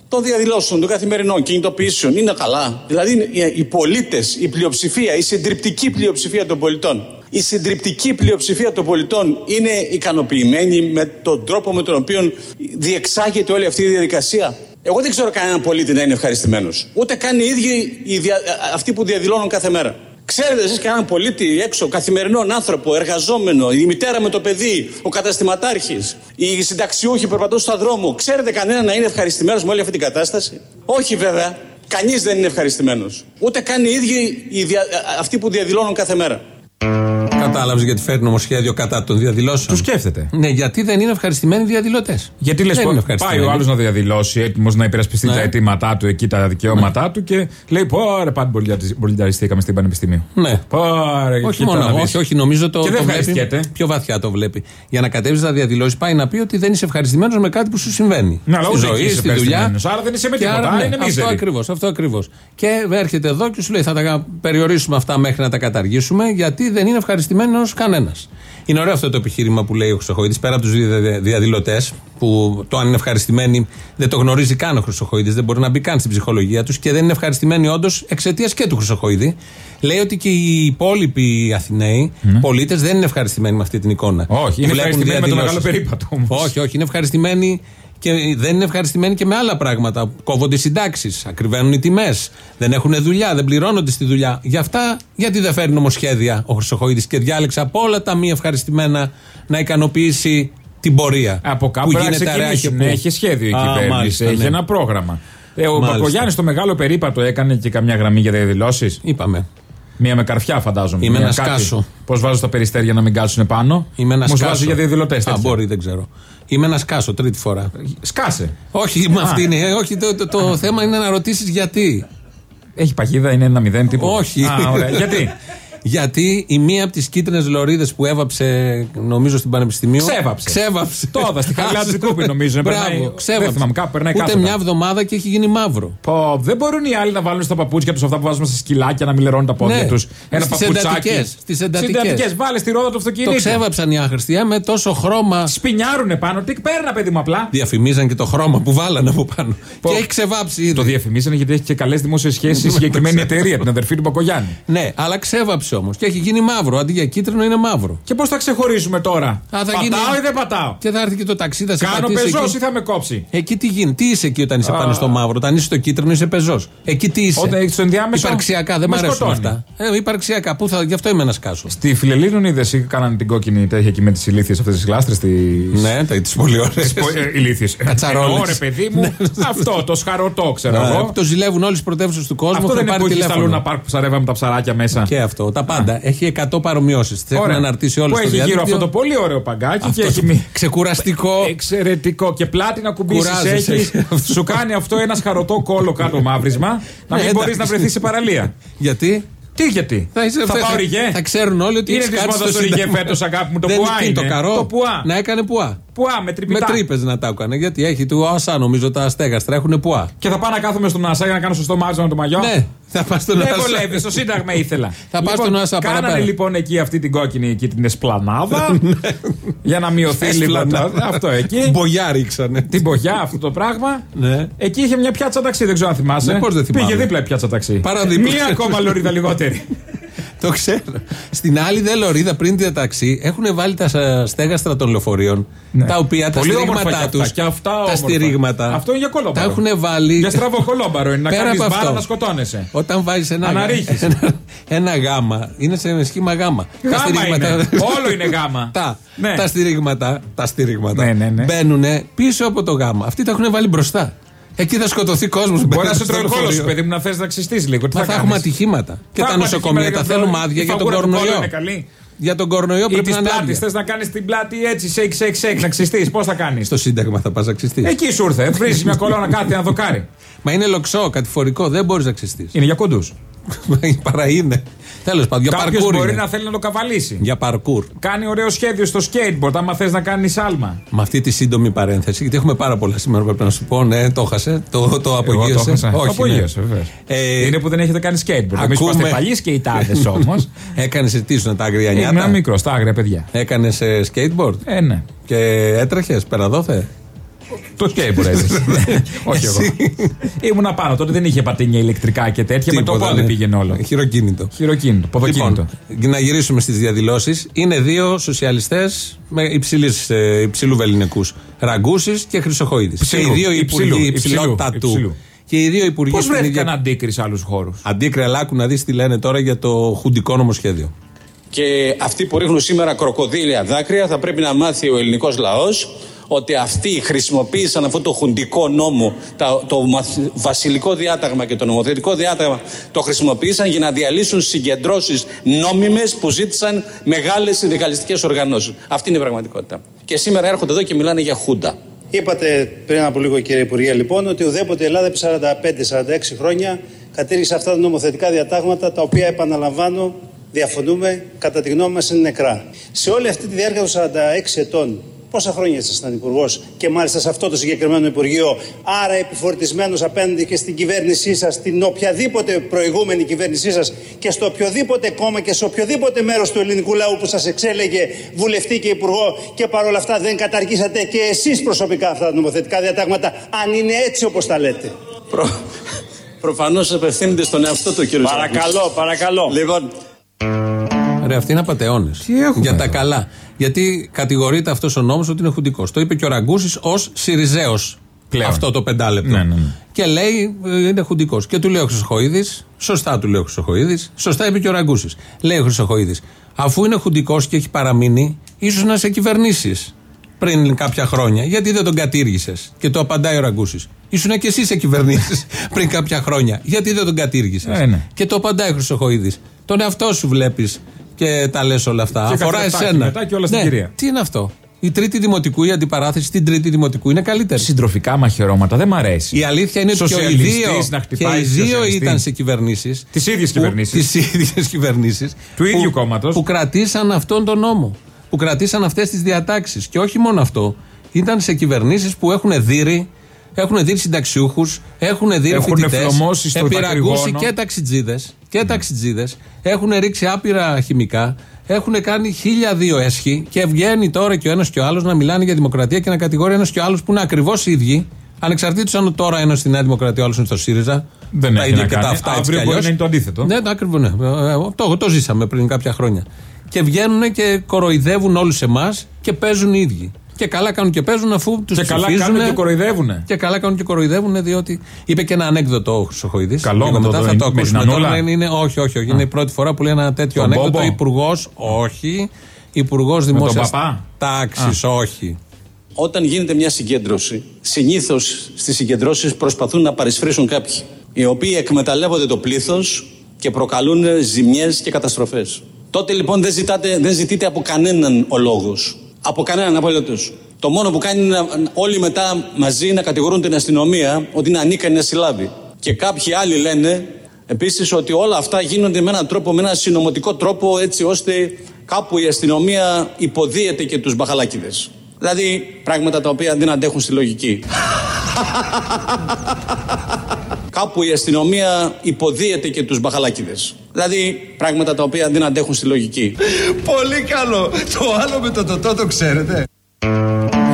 Speaker 1: των διαδηλώσεων, των καθημερινών κινητοποιήσεων είναι καλά. Δηλαδή, οι- οι πολίτες, η πλειοψηφία, η συντριπτική πλειοψηφία των πολιτών, η συντριπτική πλειοψηφία των πολιτών είναι ικανοποιημένη με τον τρόπο με τον οποίο διεξάγεται όλη αυτή η διαδικασία. Εγώ δεν ξέρω κανέναν πολίτη να είναι ευχαριστημένος. Ούτε καν οι ίδιοι οι δια- αυτοί που διαδηλώνουν κάθε μέρα. Ξέρετε εσείς κανέναν πολίτη έξω, καθημερινόν άνθρωπο, εργαζόμενο, η μητέρα με το παιδί, ο καταστηματάρχης, οι συνταξιούχοι που περπατούν στον δρόμο. Ξέρετε κανέναν να είναι ευχαριστημένος με όλη αυτή την κατάσταση; Όχι βέβαια. Κανείς δεν είναι ευχαριστημένος. Ούτε καν οι ίδιοι οι δια- αυτοί που διαδηλώνουν κάθε μέρα.
Speaker 2: Κατάλαβες γιατί φέρνει νομοσχέδιο κατά των διαδηλώσεων.
Speaker 3: Τους σκέφτεται.
Speaker 2: Ναι, γιατί δεν είναι ευχαριστημένοι οι διαδηλωτές.
Speaker 3: Γιατί λες, πάει ο άλλος να διαδηλώσει, έτοιμος να υπερασπιστεί
Speaker 2: Ναι.
Speaker 3: τα αιτήματά του, εκεί τα δικαιώματά του και λέει: Πόρε, πάντα πολιταριστήκαμε στην Πανεπιστημίου.
Speaker 2: Ναι.
Speaker 3: Πόρε,
Speaker 2: Όχι
Speaker 3: κοίτα να
Speaker 2: μόνο,
Speaker 3: δεις.
Speaker 2: όχι, όχι, νομίζω το,
Speaker 3: Και δεν
Speaker 2: το βλέπει.
Speaker 3: ευχαριστιέται.
Speaker 2: Πιο βαθιά το βλέπει. Για να κατέβεις να διαδηλώσεις, πάει να πει ότι δεν είσαι ευχαριστημένος με κάτι που σου συμβαίνει.
Speaker 3: Ναι, αλλά
Speaker 2: στη
Speaker 3: ούτε
Speaker 2: ζωή,
Speaker 3: εκεί είσαι
Speaker 2: στη δουλειά.
Speaker 3: ευχαριστημένος. Άρα δεν είσαι με
Speaker 2: Και
Speaker 3: τίποτα,
Speaker 2: άρα,
Speaker 3: άρα
Speaker 2: ναι,
Speaker 3: είναι
Speaker 2: Αυτό
Speaker 3: μίζερη.
Speaker 2: ακριβώς. Αυτό ακριβώς. Και έρχεται εδώ και σου λέει: Θα τα περιορίσουμε αυτά μέχρι να τα καταργήσουμε, γιατί δεν είναι ευχαριστημένο κανένας. Είναι ωραίο αυτό το επιχείρημα που λέει ο Χρυσοχοίδης, πέρα από τους διαδηλωτές, που το αν είναι ευχαριστημένοι δεν το γνωρίζει καν ο Χρυσοχοίδης, δεν μπορεί να μπει καν στην ψυχολογία τους και δεν είναι ευχαριστημένοι όντως εξαιτίας και του Χρυσοχοίδη. Λέει ότι και οι υπόλοιποι Αθηναίοι πολίτες δεν είναι ευχαριστημένοι με αυτή την εικόνα.
Speaker 3: Ναι. Όχι,
Speaker 2: Που
Speaker 3: είναι
Speaker 2: βλέπουν
Speaker 3: ευχαριστημένοι με το
Speaker 2: διαδηλώσεις.
Speaker 3: μεγάλο περίπατο όμως.
Speaker 2: Όχι, όχι, είναι ευχαριστημένοι και δεν είναι ευχαριστημένοι και με άλλα πράγματα. Κόβονται οι συντάξεις, ακριβένουν οι τιμές, δεν έχουν δουλειά, δεν πληρώνονται στη δουλειά. Γι' αυτά, γιατί δεν φέρνει νομοσχέδια ο Χρυσοχοίδης και διάλεξε από όλα τα μη ευχαριστημένα να ικανοποιήσει την πορεία.
Speaker 3: Από κάπου
Speaker 2: που
Speaker 3: πρέπει να
Speaker 2: γίνεται αραιά και
Speaker 3: ξεκινήσουν.
Speaker 2: πού.
Speaker 3: Έχει σχέδιο η
Speaker 2: Α,
Speaker 3: κυβέρνηση.
Speaker 2: μάλιστα,
Speaker 3: Έχει
Speaker 2: ναι.
Speaker 3: ένα πρόγραμμα. Ε, ο
Speaker 2: Μάλιστα.
Speaker 3: Μπακογιάννης στο μεγάλο περίπατο έκανε και καμιά γραμμή για διαδηλώσεις;
Speaker 2: Είπαμε.
Speaker 3: Μία με καρφιά, φαντάζομαι.
Speaker 2: Είμαι
Speaker 3: Μία
Speaker 2: ένα
Speaker 3: κάτι.
Speaker 2: σκάσο.
Speaker 3: Πώς βάζω τα περιστέρια να μην κάτσουν πάνω;
Speaker 2: Είμαι ένα
Speaker 3: Μου
Speaker 2: σκάσο.
Speaker 3: βάζει για διαδηλωτές.
Speaker 2: Α, μπορεί, δεν ξέρω. Είμαι ένα σκάσο, τρίτη φορά.
Speaker 3: Σκάσε.
Speaker 2: όχι, με αυτή είναι. ε, Όχι, το, το, το θέμα είναι να ρωτήσεις γιατί.
Speaker 3: Έχει παγίδα, είναι ένα μηδέν τύπο.
Speaker 2: Όχι.
Speaker 3: Α, ωραία. Γιατί;
Speaker 2: Γιατί η μία από τις κίτρινες λωρίδες που έβαψε, νομίζω, στην Πανεπιστημίου.
Speaker 3: Ξέβαψε.
Speaker 2: Ξέβαψε.
Speaker 3: Το είδα, στη Χαριλάου
Speaker 2: Άσε.
Speaker 3: Τρικούπη, νομίζω,
Speaker 2: Μπράβο,
Speaker 3: περνάει-
Speaker 2: ξέβαψε.
Speaker 3: δεν θυμάμαι, κάπου περνάει
Speaker 2: Ούτε
Speaker 3: κάθετα.
Speaker 2: μια εβδομάδα και έχει γίνει μαύρο.
Speaker 3: Πω, δεν μπορούν οι άλλοι να βάλουν στα παπούτσια τους αυτά που βάζουμε στα σκυλάκια να μην λερώνουν τα πόδια
Speaker 2: Ναι.
Speaker 3: τους. Ένα
Speaker 2: Στις
Speaker 3: παπουτσάκι.
Speaker 2: εντατικές, στις εντατικές.
Speaker 3: Βάλε στη ρόδα του
Speaker 2: Το
Speaker 3: αυτοκίνητου.
Speaker 2: ξέβαψαν οι άχρηστοι ε, με τόσο χρώμα.
Speaker 3: Σπινιάρουνε πάνω. Τι παίρνα, παιδί μου, απλά.
Speaker 2: Διαφημίζαν και το χρώμα που βάλανε από πάνω.
Speaker 3: Πω.
Speaker 2: Και έχει ξεβάψει ήδη.
Speaker 3: Το διαφημίσανε γιατί έχει και καλές δημόσιες σχέσεις η συγκεκριμένη εταιρεία, την αδερφή του Μπακογιάννη.
Speaker 2: Ναι, αλλά ξέβαψε όμως. Και έχει γίνει μαύρο. Αντί για κίτρινο είναι μαύρο.
Speaker 3: Και πώς θα ξεχωρίζουμε τώρα;
Speaker 2: Α, θα
Speaker 3: πατάω
Speaker 2: γίνει-
Speaker 3: ή δεν πατάω;
Speaker 2: Και θα έρθει και το ταξί, θα σε
Speaker 3: Κάνω
Speaker 2: πατήσει
Speaker 3: πεζός
Speaker 2: εκεί.
Speaker 3: ή θα με κόψει;
Speaker 2: Εκεί τι γίνει, τι είσαι εκεί όταν είσαι
Speaker 3: Α.
Speaker 2: πάνω στο μαύρο; Όταν είσαι στο κίτρινο είσαι πεζός. Εκεί τι είσαι;
Speaker 3: Όταν έχεις το ενδιάμεσο,
Speaker 2: Υπαρξιακά, δεν
Speaker 3: με
Speaker 2: μ' αρέσουν
Speaker 3: σκοτώνει.
Speaker 2: αυτά. Ε, υπαρξιακά, πού θα, γι' αυτό είμαι ένα κάσο.
Speaker 3: Στη Φιλελίνων είδε ή κάνανε την κόκκινη τέτοια εκεί με τις ηλίθιες αυτές τις γλάστρες. Τις...
Speaker 2: Ναι, τα τις πολύ ωραίες.
Speaker 3: Ηλίθιες.
Speaker 2: Κατσαρόλες.
Speaker 3: Ωραία, παιδί μου. αυτό το σχαρωτό, ξέρω εγώ.
Speaker 2: Το ζηλεύουν όλες τις πρωτεύουσες του κόσμου.
Speaker 3: Αυτό
Speaker 2: έχουν
Speaker 3: δεν είναι
Speaker 2: πάρει
Speaker 3: που έχει στα
Speaker 2: τηλέφωνο.
Speaker 3: Λούνα Πάρκ που ψαρεύαμε τα ψαράκια μέσα.
Speaker 2: Και αυτό, τα πάντα. Έχει 100 παρομοιώσεις. Τις έχουν
Speaker 3: Ωραία.
Speaker 2: αναρτήσει όλες
Speaker 3: Που
Speaker 2: στο
Speaker 3: έχει γύρω
Speaker 2: διαδίκτυο.
Speaker 3: αυτό το πολύ ωραίο παγκάκι
Speaker 2: Αυτό
Speaker 3: και έχει
Speaker 2: το
Speaker 3: μη-
Speaker 2: Ξεκουραστικό.
Speaker 3: Εξαιρετικό. Και πλάτη να κουμπίσεις
Speaker 2: Κουράζεσαι.
Speaker 3: έχει. Σου κάνει αυτό ένα σχαρωτό κόλλο κάτω μαύρισμα. Να
Speaker 2: Ναι,
Speaker 3: μην μπορείς
Speaker 2: εντάξει.
Speaker 3: να βρεθείς σε παραλία.
Speaker 2: Γιατί;
Speaker 3: Τι γιατί;
Speaker 2: θα, είσαι,
Speaker 3: Θα πάω ριγέ.
Speaker 2: θα ξέρουν όλοι ότι
Speaker 3: Είναι
Speaker 2: έχεις
Speaker 3: της
Speaker 2: κάτσει
Speaker 3: μόδας
Speaker 2: στο
Speaker 3: το ριγέ
Speaker 2: Σύνταγμα.
Speaker 3: φέτος, αγάπη μου, το
Speaker 2: Δεν
Speaker 3: πουά
Speaker 2: τι, το
Speaker 3: είναι.
Speaker 2: καρό.
Speaker 3: Το πουά.
Speaker 2: Να έκανε πουά.
Speaker 3: Πουά, με
Speaker 2: Με
Speaker 3: τρυπητά.
Speaker 2: τρύπες να τα έκανε. Γιατί έχει του ΟΑΣΑ, νομίζω τα στέγαστρα έχουν πουά.
Speaker 3: Και θα πάω να κάθομαι στον Ασά για να κάνω σωστό μάζο με το μαγιό;
Speaker 2: Ναι, θα πας στον
Speaker 3: Δεν
Speaker 2: ΟΑΣΑ.
Speaker 3: βολεύει, στο Σύνταγμα ήθελα.
Speaker 2: Θα πας στον ΟΑΣΑ
Speaker 3: Κάνανε
Speaker 2: παραπέρα.
Speaker 3: λοιπόν εκεί αυτή την κόκκινη εκεί την εσπλανάδα για να μειωθεί λίγο. το-
Speaker 2: Εσπλανάδα.
Speaker 3: Αυτό εκεί.
Speaker 2: Μπογιά ρίξανε.
Speaker 3: Την πογιά αυτό το πράγμα.
Speaker 2: Ναι.
Speaker 3: Εκεί είχε μια πιάτσα ταξί, δεν ξέρω αν θυμάσαι.
Speaker 2: Ναι, πώς δεν θυμάμαι.
Speaker 3: Πήγε δίπλα η πιάτσα ταξί.
Speaker 2: Παραδίπλα.
Speaker 3: Μία ακόμα λωρίδα λιγότερη.
Speaker 2: Το ξέρω. Στην άλλη δε λωρίδα πριν τη ταξί έχουν βάλει τα σα- στέγαστρα των λεωφορείων. Τα οποία τα
Speaker 3: Ναι. Πολύ όμορφα
Speaker 2: στηρίγματά
Speaker 3: και
Speaker 2: τους.
Speaker 3: αυτά. Και αυτά
Speaker 2: Τα
Speaker 3: όμορφα.
Speaker 2: στηρίγματα.
Speaker 3: Αυτό είναι για κολόμπαρο.
Speaker 2: Τα έχουν βάλει.
Speaker 3: Για στραβοκολόμπαρο είναι να
Speaker 2: Πέρα
Speaker 3: κάνεις
Speaker 2: από
Speaker 3: μπάρα
Speaker 2: αυτό.
Speaker 3: να σκοτώνεσαι.
Speaker 2: Όταν βάζεις ένα,
Speaker 3: Αναρρίχεις.
Speaker 2: ένα, ένα γάμα, είναι σε σχήμα γάμα.
Speaker 3: Γάμα είναι. Όλο είναι γάμα.
Speaker 2: Τα,
Speaker 3: Ναι.
Speaker 2: τα στηρίγματα, τα στηρίγματα
Speaker 3: Ναι, ναι, ναι.
Speaker 2: μπαίνουν πίσω από το γάμα. Αυτοί τα έχουν βάλει μπροστά. Εκεί θα σκοτωθεί κόσμος.
Speaker 3: Μπορεί να σε τρώει ο κόλο σου, παιδί μου, να θες να ξυστείς λίγο. Τι
Speaker 2: Μα
Speaker 3: θα,
Speaker 2: θα έχουμε
Speaker 3: κάνεις;
Speaker 2: ατυχήματα. Και
Speaker 3: Θα
Speaker 2: τα
Speaker 3: έχουμε
Speaker 2: νοσοκομεία
Speaker 3: ατυχήματα
Speaker 2: τα
Speaker 3: για
Speaker 2: θέλουμε
Speaker 3: το-
Speaker 2: άδεια
Speaker 3: η
Speaker 2: για τον
Speaker 3: φαγούρα του κόλλου
Speaker 2: κορονοϊό.
Speaker 3: είναι καλή.
Speaker 2: Για τον κορονοϊό
Speaker 3: Ή
Speaker 2: πρέπει
Speaker 3: τη
Speaker 2: να είναι
Speaker 3: πλάτη
Speaker 2: άδεια.
Speaker 3: θες να κάνεις την πλάτη έτσι, shake, shake, shake, να ξυστείς. Πώς θα κάνεις;
Speaker 2: Στο Σύνταγμα θα πας να ξυστείς.
Speaker 3: Εκεί σου ήρθε. Βρει μια κολόνα κάτι να δοκάρει.
Speaker 2: Μα είναι λοξό, κατηφορικό, δεν μπορείς να ξυστείς.
Speaker 3: Είναι για κοντούς.
Speaker 2: Παρά είναι. Τέλος πάντων, για
Speaker 3: Κάποιος
Speaker 2: παρκούρ.
Speaker 3: μπορεί
Speaker 2: είναι.
Speaker 3: να θέλει να το καβαλήσει.
Speaker 2: Για παρκούρ.
Speaker 3: Κάνει ωραίο σχέδιο στο skateboard, άμα θες να κάνεις άλμα.
Speaker 2: Με αυτή τη σύντομη παρένθεση, γιατί έχουμε πάρα πολλά σήμερα πρέπει να σου πω. Ναι, το χάσε. Το, το
Speaker 3: Εγώ το
Speaker 2: απογείωσε.
Speaker 3: έχασα. Το
Speaker 2: Όχι,
Speaker 3: απογείωσε,
Speaker 2: ναι.
Speaker 3: βεβαίως.
Speaker 2: Ε,
Speaker 3: Είναι που δεν έχετε κάνει skateboard. Εμείς
Speaker 2: ακούμε-
Speaker 3: είμαστε παλιοί σκεϊτάδες όμως.
Speaker 2: Έκανες τι σου τα άγρια
Speaker 3: Ήμουν
Speaker 2: νιάτα.
Speaker 3: μικρό, τα άγρια παιδιά.
Speaker 2: Έκανες skateboard;
Speaker 3: Ε, ναι.
Speaker 2: και έτρεχες πέρα δόθε.
Speaker 3: Το skateboard έτσι. Όχι εγώ. Ήμουν πάνω τότε δεν είχε πατίνια ηλεκτρικά και τέτοια. Με το
Speaker 2: Τίποτα,
Speaker 3: πόδι
Speaker 2: ναι.
Speaker 3: πήγαινε όλο.
Speaker 2: Χειροκίνητο.
Speaker 3: Χειροκίνητο, ποδοκίνητο.
Speaker 2: Λοιπόν, να γυρίσουμε στις διαδηλώσεις. Είναι δύο σοσιαλιστές με υψηλής, ε, υψηλού βεληνικούς. Ραγκούσης και Χρυσοχοίδης. Και
Speaker 3: Υψηλού,
Speaker 2: οι δύο
Speaker 3: υψηλού,
Speaker 2: υπουργοί
Speaker 3: υψηλού,
Speaker 2: υψηλότατου.
Speaker 3: υψηλού.
Speaker 2: Και οι δύο υπουργοί
Speaker 3: Πώς
Speaker 2: στην
Speaker 3: βρέθηκαν
Speaker 2: ίδια.
Speaker 3: αντίκρι σε άλλους χώρους;
Speaker 2: Αντίκρι, αλλά άκου να δεις τι λένε τώρα για το χουντικό νομοσχέδιο.
Speaker 1: Και αυτοί που ρίχνουν σήμερα κροκοδίλια δάκρυα θα πρέπει να μάθει ο ελληνικός λαός ότι αυτοί χρησιμοποίησαν αυτό το χουντικό νόμο, τα- το μαθ- βασιλικό διάταγμα και το νομοθετικό διάταγμα, το χρησιμοποίησαν για να διαλύσουν συγκεντρώσεις νόμιμες που ζήτησαν μεγάλες συνδικαλιστικές οργανώσεις. Αυτή είναι η πραγματικότητα. Και σήμερα έρχονται εδώ και μιλάνε για χούντα.
Speaker 6: Είπατε πριν από λίγο κύριε Υπουργέ λοιπόν ότι ουδέποτε η Ελλάδα επί 45-46 χρόνια κατήργησε αυτά τα νομοθετικά διατάγματα τα οποία επαναλαμβάνω διαφωνούμε κατά τη γνώμη μας είναι νεκρά. Σε όλη αυτή τη διάρκεια των 46 ετών πόσα χρόνια ήσασταν υπουργός και μάλιστα σε αυτό το συγκεκριμένο Υπουργείο άρα επιφορτισμένος απέναντι και στην κυβέρνησή σας στην οποιαδήποτε προηγούμενη κυβέρνησή σας και στο οποιοδήποτε κόμμα και σε οποιοδήποτε μέρος του ελληνικού λαού που σας εξέλεγε βουλευτή και υπουργό και παρόλα αυτά δεν καταργήσατε και εσείς προσωπικά αυτά τα νομοθετικά διατάγματα αν είναι έτσι όπως τα λέτε.
Speaker 1: Προ... Προφανώς απευθύνεται στον εαυτό του κύριος
Speaker 6: Παρακαλώ, παρακαλώ.
Speaker 1: Λοιπόν,
Speaker 2: Ρε, αυτοί είναι απαταιώνες.
Speaker 3: Τι έχουμε;
Speaker 2: Για τα
Speaker 3: εδώ;
Speaker 2: καλά. Γιατί κατηγορείται αυτός ο νόμος ότι είναι χουντικός. Το είπε και ο Ραγκούσης ως Σιριζέος.
Speaker 3: Πλέον.
Speaker 2: Αυτό το πεντάλεπτο.
Speaker 3: Ναι, ναι, ναι.
Speaker 2: Και λέει ε, είναι χουντικός. Και του λέει ο Χρυσοχοίδης, σωστά του λέει ο Χρυσοχοίδης, σωστά είπε και ο Ραγκούσης. Λέει ο Χρυσοχοίδης, αφού είναι χουντικός και έχει παραμείνει, ίσως να σε κυβερνήσεις πριν κάποια χρόνια. Γιατί δεν τον κατήργησες; Και το απαντάει ο Ραγκούσης. Ήσουν και εσύ σε κυβερνήσεις πριν κάποια χρόνια. Γιατί δεν τον κατήργησες;
Speaker 3: Ε, ναι.
Speaker 2: Και το απαντάει ο Χρυσοχοίδης. Τον εαυτό σου βλέπεις και τα λες όλα αυτά.
Speaker 3: Και
Speaker 2: Αφορά
Speaker 3: καθρεφτάκι
Speaker 2: εσένα.
Speaker 3: μετά και όλα στην
Speaker 2: Ναι.
Speaker 3: κυρία.
Speaker 2: Τι είναι αυτό; Η τρίτη δημοτικού, η αντιπαράθεση στην τρίτη δημοτικού είναι καλύτερη.
Speaker 3: Συντροφικά μαχαιρώματα δεν μ' αρέσει.
Speaker 2: Η αλήθεια είναι ότι και οι
Speaker 3: Σοσιαλιστής
Speaker 2: δύο,
Speaker 3: να
Speaker 2: και
Speaker 3: χτυπάει
Speaker 2: οι δύο
Speaker 3: σοσιαλιστή.
Speaker 2: ήταν σε κυβερνήσεις.
Speaker 3: Τις ίδιες κυβερνήσεις.
Speaker 2: Τις ίδιες κυβερνήσεις.
Speaker 3: Του ίδιου κόμματος.
Speaker 2: Που κρατήσαν αυτόν τον νόμο. Που κρατήσαν αυτές τις διατάξεις. Και όχι μόνο αυτό. Ήταν σε κυβερνήσεις που έχουν δύρει. Έχουν δει συνταξιούχους, έχουν δει
Speaker 3: Έχουν
Speaker 2: φοιτητές,
Speaker 3: φλωμώσεις στο
Speaker 2: επηρεαγούσει
Speaker 3: δακρυγόνο.
Speaker 2: και ταξιτζίδες. Και ταξιτζίδες. Έχουν ρίξει άπειρα χημικά. Έχουν κάνει χίλια δύο έσχη και βγαίνει τώρα και ο ένας και ο άλλος να μιλάνε για δημοκρατία και να κατηγορεί ένας και ο άλλος που είναι ακριβώς οι ίδιοι. Ανεξαρτήτως αν τώρα ένας στη Νέα Δημοκρατία, ο άλλος είναι στο ΣΥΡΙΖΑ.
Speaker 3: Δεν
Speaker 2: τα
Speaker 3: έχει
Speaker 2: ίδια
Speaker 3: να
Speaker 2: και
Speaker 3: κάνει.
Speaker 2: τα αυτά έτσι
Speaker 3: Αύριο
Speaker 2: κι
Speaker 3: μπορεί
Speaker 2: αλλιώς.
Speaker 3: να είναι το αντίθετο.
Speaker 2: Ναι, το ακριβώ, ναι. Ε, ε, Το, το ζήσαμε πριν κάποια χρόνια. Και βγαίνουν και κοροϊδεύουν όλους εμάς και παίζουν οι ίδιοι. Και καλά κάνουν και παίζουν αφού τους
Speaker 3: Και καλά κάνουν και κοροϊδεύουνε.
Speaker 2: Και καλά κάνουν και κοροϊδεύουν, διότι είπε και ένα ανέκδοτο ο Χρυσοχοίδης.
Speaker 3: Καλό
Speaker 2: Λίγο
Speaker 3: με το
Speaker 2: μετά θα
Speaker 3: το-
Speaker 2: το
Speaker 3: με την
Speaker 2: ακούσουμε. Τώρα
Speaker 3: Ανούλα.
Speaker 2: είναι, είναι, όχι, όχι, όχι. Είναι η πρώτη φορά που λέει ένα τέτοιο
Speaker 3: Τον
Speaker 2: ανέκδοτο.
Speaker 3: Μπόμπο.
Speaker 2: Υπουργός, όχι. Υπουργός Δημόσιας
Speaker 3: παπά;
Speaker 2: Τάξης, όχι.
Speaker 1: Όταν γίνεται μια συγκέντρωση, συνήθως στις συγκεντρώσεις προσπαθούν να παρισφρήσουν κάποιοι, οι οποίοι εκμεταλλεύονται το πλήθος και προκαλούν ζημιές και καταστροφές. Τότε λοιπόν δεν, ζητάτε, δεν ζητείτε από κανέναν ο λόγος. Από κανέναν απολύτω. Το μόνο που κάνει είναι να- όλοι μετά μαζί να κατηγορούν την αστυνομία ότι είναι ανίκανη να συλλάβει. Και κάποιοι άλλοι λένε επίσης ότι όλα αυτά γίνονται με έναν τρόπο, με έναν συνωμοτικό τρόπο, έτσι ώστε κάπου η αστυνομία υποδίεται και τους μπαχαλάκιδες. Δηλαδή πράγματα τα οποία δεν αντέχουν στη λογική. Κάπου η αστυνομία υποδύεται και τους μπαχαλάκηδες. Δηλαδή πράγματα τα οποία δεν αντέχουν στη λογική.
Speaker 5: Πολύ καλό. Το άλλο με το τοτό το ξέρετε.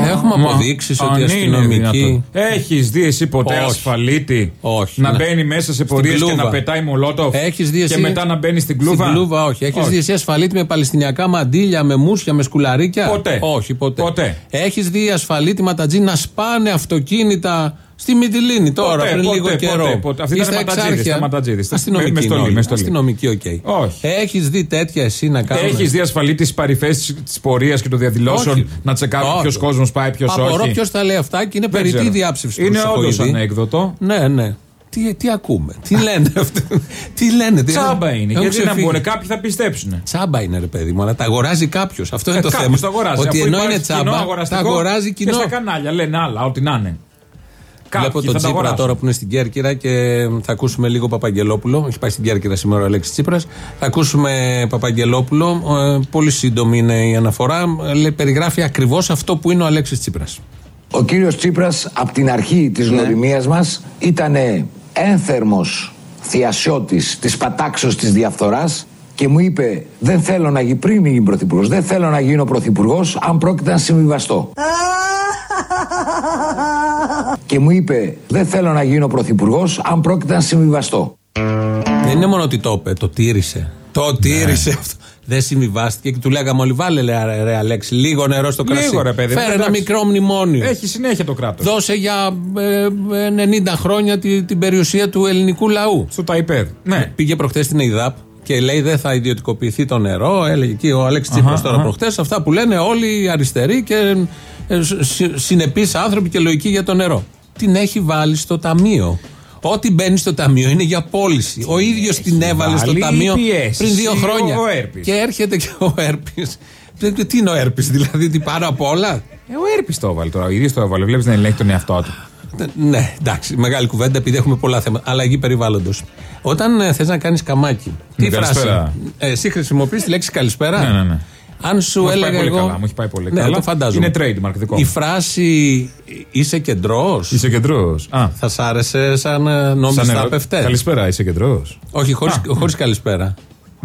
Speaker 2: Έχουμε
Speaker 3: Μα,
Speaker 2: αποδείξεις
Speaker 3: αν
Speaker 2: ότι οι
Speaker 3: είναι
Speaker 2: αστυνομικοί.
Speaker 3: δυνατόν. Έχεις δει εσύ ποτέ
Speaker 2: Όχι.
Speaker 3: ασφαλίτη
Speaker 2: Όχι.
Speaker 3: να
Speaker 2: Να-
Speaker 3: μπαίνει μέσα σε πορείες και
Speaker 2: κλούβα.
Speaker 3: να πετάει μολότοφ
Speaker 2: Έχεις δει
Speaker 3: και
Speaker 2: εσύ-
Speaker 3: μετά να μπαίνει στην κλούβα.
Speaker 2: Στην κλούβα, όχι. Έχεις δει εσύ ασφαλίτη με παλαιστινιακά μαντίλια, με μούσια, με σκουλαρίκια;
Speaker 3: Ποτέ.
Speaker 2: Όχι, ποτέ.
Speaker 3: Ποτέ.
Speaker 2: Έχεις δει ασφαλίτη ματατζή να σπάνε αυτοκίνητα στη Μυτιλήνη τώρα
Speaker 3: Ποτέ,
Speaker 2: πριν
Speaker 3: ποτέ,
Speaker 2: λίγο
Speaker 3: ποτέ,
Speaker 2: καιρό.
Speaker 3: ποτέ. Αυτοί
Speaker 2: Ή
Speaker 3: ήταν
Speaker 2: στα
Speaker 3: ματατζίδες,
Speaker 2: Εξάρχεια.
Speaker 3: ήταν ματατζίδες.
Speaker 2: Αστυνομικοί.
Speaker 3: Με- μες στολή,
Speaker 2: είναι όλοι.
Speaker 3: μες στολή.
Speaker 2: Αστυνομικοί, οκ.
Speaker 3: Όχι.
Speaker 2: Έχεις δει τέτοια εσύ να κάνουν.
Speaker 3: Έχεις δει ασφαλίτη παρυφές της πορείας και των διαδηλώσεων
Speaker 2: Όχι.
Speaker 3: να τσεκάρουν
Speaker 2: Όχι.
Speaker 3: ποιος κόσμος πάει, ποιος
Speaker 2: Απορώ
Speaker 3: όχι;
Speaker 2: ποιος τα λέει αυτά και είναι
Speaker 3: Δεν
Speaker 2: περιττή
Speaker 3: ξέρω.
Speaker 2: διάψευση του
Speaker 3: Είναι
Speaker 2: Χρυσοχοίδη.
Speaker 3: όντως ανέκδοτο.
Speaker 2: Ναι, ναι. Τι, τι ακούμε, τι λένε αυτό. τι λένε, τι
Speaker 3: Τσάμπα είναι.
Speaker 2: Έχουν
Speaker 3: Γιατί να
Speaker 2: ξεφύγει.
Speaker 3: μπουν κάποιοι θα πιστέψουν.
Speaker 2: Τσάμπα είναι ρε παιδί μου, αλλά τα αγοράζει κάποιος. Αυτό είναι
Speaker 3: Ε,
Speaker 2: το
Speaker 3: κάποιος
Speaker 2: θέμα.
Speaker 3: το αγοράζει.
Speaker 2: Ότι
Speaker 3: Αφού
Speaker 2: ενώ
Speaker 3: υπάρχει
Speaker 2: είναι
Speaker 3: κοινό
Speaker 2: τσάμπα, τα
Speaker 3: αγοραστικό
Speaker 2: αγοράζει κοινό.
Speaker 3: Και στα κανάλια λένε άλλα, ό,τι να είναι. Κάποιοι
Speaker 2: Βλέπω
Speaker 3: θα
Speaker 2: τον
Speaker 3: τα
Speaker 2: Τσίπρα
Speaker 3: αγοράσουν.
Speaker 2: τώρα που είναι στην Κέρκυρα και θα ακούσουμε λίγο Παπαγγελόπουλο. Έχει πάει στην Κέρκυρα σήμερα ο Αλέξης Τσίπρας. Θα ακούσουμε Παπαγγελόπουλο. Ε, πολύ σύντομη είναι η αναφορά. Ε, λέει, περιγράφει ακριβώς αυτό που είναι ο Αλέξης Τσίπρας.
Speaker 7: Ο κύριος Τσίπρας από την αρχή της γνωριμίας μας ήταν ένθερμος θειασιώτης της πατάξεως της διαφθοράς και μου είπε δεν θέλω να γίνω πριν γίνει πρωθυπουργός δεν θέλω να γίνω πρωθυπουργός αν πρόκειται να συμβιβαστώ και μου είπε δεν θέλω να γίνω πρωθυπουργός αν πρόκειται να συμβιβαστώ
Speaker 2: Δεν είναι μόνο ότι το είπε, το τήρησε. Το τήρησε
Speaker 3: Ναι.
Speaker 2: αυτό. Δεν συμβιβάστηκε και του λέγαμε όλοι, βάλε ρε, ρε Αλέξη, λίγο νερό στο κρασί.
Speaker 3: Λίγο, ρε, παιδί μου,
Speaker 2: Φέρε ένα
Speaker 3: εντάξει.
Speaker 2: μικρό μνημόνιο.
Speaker 3: Έχει συνέχεια το κράτος.
Speaker 2: Δώσε για ε, 90 χρόνια τη- την περιουσία του ελληνικού λαού.
Speaker 3: Στο ΤΑΙΠΕΔ. Ναι.
Speaker 2: Πήγε προχθές στην ΕΙΔΑΠ και λέει δεν θα ιδιωτικοποιηθεί το νερό. Έλεγε εκεί ο Αλέξης Τσίπρας τώρα
Speaker 3: αχα.
Speaker 2: προχθέ. Αυτά που λένε όλοι οι αριστεροί και ε, συνεπείς άνθρωποι και λογικοί για το νερό. Την έχει βάλει στο ταμείο. Ό,τι μπαίνει στο ταμείο είναι για πώληση. Ο ίδιος την έβαλε στο
Speaker 3: βάλει
Speaker 2: ταμείο
Speaker 3: πιέσεις.
Speaker 2: πριν δύο
Speaker 3: Ο-
Speaker 2: χρόνια.
Speaker 3: ο Έρπης.
Speaker 2: Και έρχεται και ο Έρπης. Τι είναι ο Έρπης, δηλαδή, τι πάνω απ' όλα;
Speaker 3: Ε, ο Έρπης το έβαλε τώρα. Ο ίδιος το έβαλε. Βλέπεις να ελέγχει τον εαυτό του.
Speaker 2: Ναι, εντάξει, μεγάλη κουβέντα επειδή έχουμε πολλά θέματα. Αλλαγή περιβάλλοντος. Όταν ε, θες να κάνεις καμάκι, τι
Speaker 3: Ναι,
Speaker 2: φράση;
Speaker 3: καλησπέρα.
Speaker 2: Ε, εσύ χρησιμοποιείς τη λέξη καλησπέρα;
Speaker 3: Ναι, ναι, ναι.
Speaker 2: Αν σου
Speaker 3: Μου έχει
Speaker 2: έλεγα
Speaker 3: πάει πολύ
Speaker 2: εγώ.
Speaker 3: καλά, μου έχει πάει πολύ
Speaker 2: ναι,
Speaker 3: καλά.
Speaker 2: το φαντάζομαι.
Speaker 3: Είναι trademark δικό
Speaker 2: Η
Speaker 3: μου.
Speaker 2: φράση είσαι κεντρός.
Speaker 3: Είσαι κεντρός. Α,
Speaker 2: Θα σ' άρεσε σαν ε, νόμιστα
Speaker 3: σαν ερω-
Speaker 2: πεφτέ.
Speaker 3: Καλησπέρα, είσαι κεντρός.
Speaker 2: Όχι, χωρί
Speaker 3: Α,
Speaker 2: χωρίς καλησπέρα.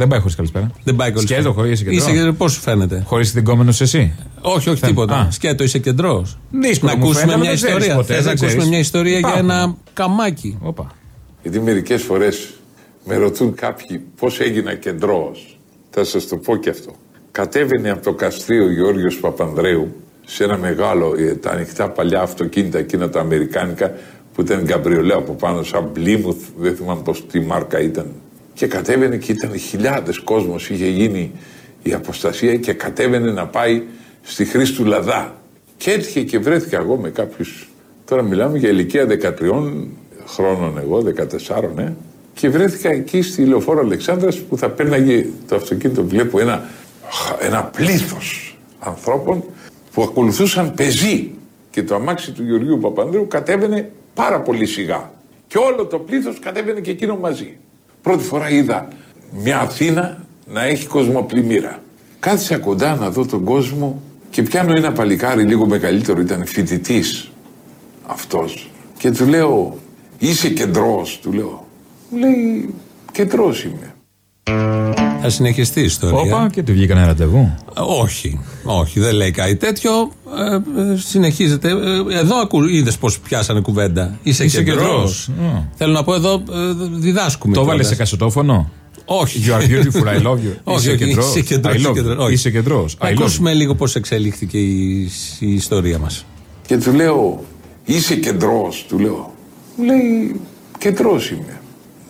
Speaker 3: Δεν πάει χωρίς καλησπέρα.
Speaker 2: Δεν πάει καλησπέρα.
Speaker 3: Σκέτο χωρίς είσαι κεντρός;
Speaker 2: Πώς σου φαίνεται;
Speaker 3: Χωρίς την κόμενο εσύ;
Speaker 2: Όχι, όχι
Speaker 3: Φαίνεται.
Speaker 2: τίποτα.
Speaker 3: Α.
Speaker 2: Σκέτο, είσαι κεντρός.
Speaker 3: Δύσκολο
Speaker 2: Να
Speaker 3: μου
Speaker 2: ακούσουμε
Speaker 3: φαίνεται, αλλά
Speaker 2: μια
Speaker 3: δεν ξέρεις
Speaker 2: ιστορία.
Speaker 3: ποτέ,
Speaker 2: Θες να
Speaker 3: δεν
Speaker 2: ακούσουμε
Speaker 3: ξέρεις.
Speaker 2: μια ιστορία για
Speaker 3: Υπάρχουν.
Speaker 2: ένα καμάκι.
Speaker 3: Όπα.
Speaker 8: Γιατί μερικές φορές με ρωτούν κάποιοι πώς έγινα κεντρός. Θα σας το πω και αυτό. Κατέβαινε από το καστρίο ο Γιώργος Παπανδρέου σε ένα μεγάλο, ε, τα ανοιχτά παλιά αυτοκίνητα εκείνα τα αμερικάνικα που ήταν γκαμπριολέ από πάνω, σαν Πλήμουθ, δεν θυμάμαι πως τι μάρκα ήταν. Και κατέβαινε και ήταν χιλιάδες κόσμος, είχε γίνει η αποστασία και κατέβαινε να πάει στη Χρήστου Λαδά. Και έτυχε και βρέθηκα εγώ με κάποιους, τώρα μιλάμε για ηλικία 13 χρόνων εγώ, 14, ναι. Και βρέθηκα εκεί στη λεωφόρο Αλεξάνδρας που θα πέρναγε το αυτοκίνητο. Βλέπω ένα, ένα πλήθος ανθρώπων που ακολουθούσαν πεζή. Και το αμάξι του Γεωργίου Παπανδρέου κατέβαινε πάρα πολύ σιγά. Και όλο το πλήθος κατέβαινε και εκείνο μαζί. Πρώτη φορά είδα μια Αθήνα να έχει κοσμοπλημμύρα. Κάθισα κοντά να δω τον κόσμο και πιάνω ένα παλικάρι λίγο μεγαλύτερο, ήταν φοιτητής αυτός. Και του λέω, είσαι κεντρός, του λέω. Μου λέει, κεντρός είμαι.
Speaker 2: Θα συνεχιστεί η ιστορία.
Speaker 3: Όπα και του βγήκε ένα ραντεβού.
Speaker 2: Όχι, όχι, δεν λέει κάτι τέτοιο. Ε, ε, συνεχίζεται. Ε, εδώ ακού, είδες πώς πιάσανε κουβέντα. Είσαι,
Speaker 3: Είσαι
Speaker 2: κεντρός.
Speaker 3: κεντρός. Α.
Speaker 2: Θέλω να πω εδώ, ε, διδάσκουμε.
Speaker 3: Το βάλε
Speaker 2: κιόλας.
Speaker 3: σε κασετόφωνο;
Speaker 2: Όχι.
Speaker 3: You are beautiful, I love you.
Speaker 2: Όχι,
Speaker 3: Είσαι
Speaker 2: όχι,
Speaker 3: κεντρός.
Speaker 2: είσαι κεντρός,
Speaker 3: I
Speaker 2: είσαι
Speaker 3: love you.
Speaker 2: κεντρός, όχι.
Speaker 3: Είσαι κεντρός.
Speaker 2: Να
Speaker 3: I love you.
Speaker 2: ακούσουμε λίγο πώς εξελίχθηκε η, η ιστορία μας.
Speaker 8: Και του λέω, είσαι κεντρός, του λέω. Μου λέει, κεντρός είμαι.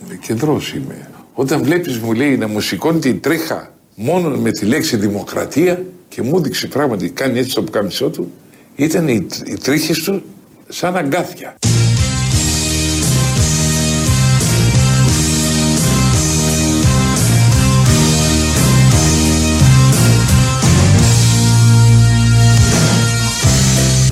Speaker 8: Μου λέει, κεντρός είμαι. Όταν βλέπεις, μου λέει, να μου σηκώνει την τρίχα μόνο με τη λέξη δημοκρατία και μου έδειξε πράγματι, κάνει έτσι το πουκάμισό του, ήταν οι, οι τρίχες του σαν αγκάθια.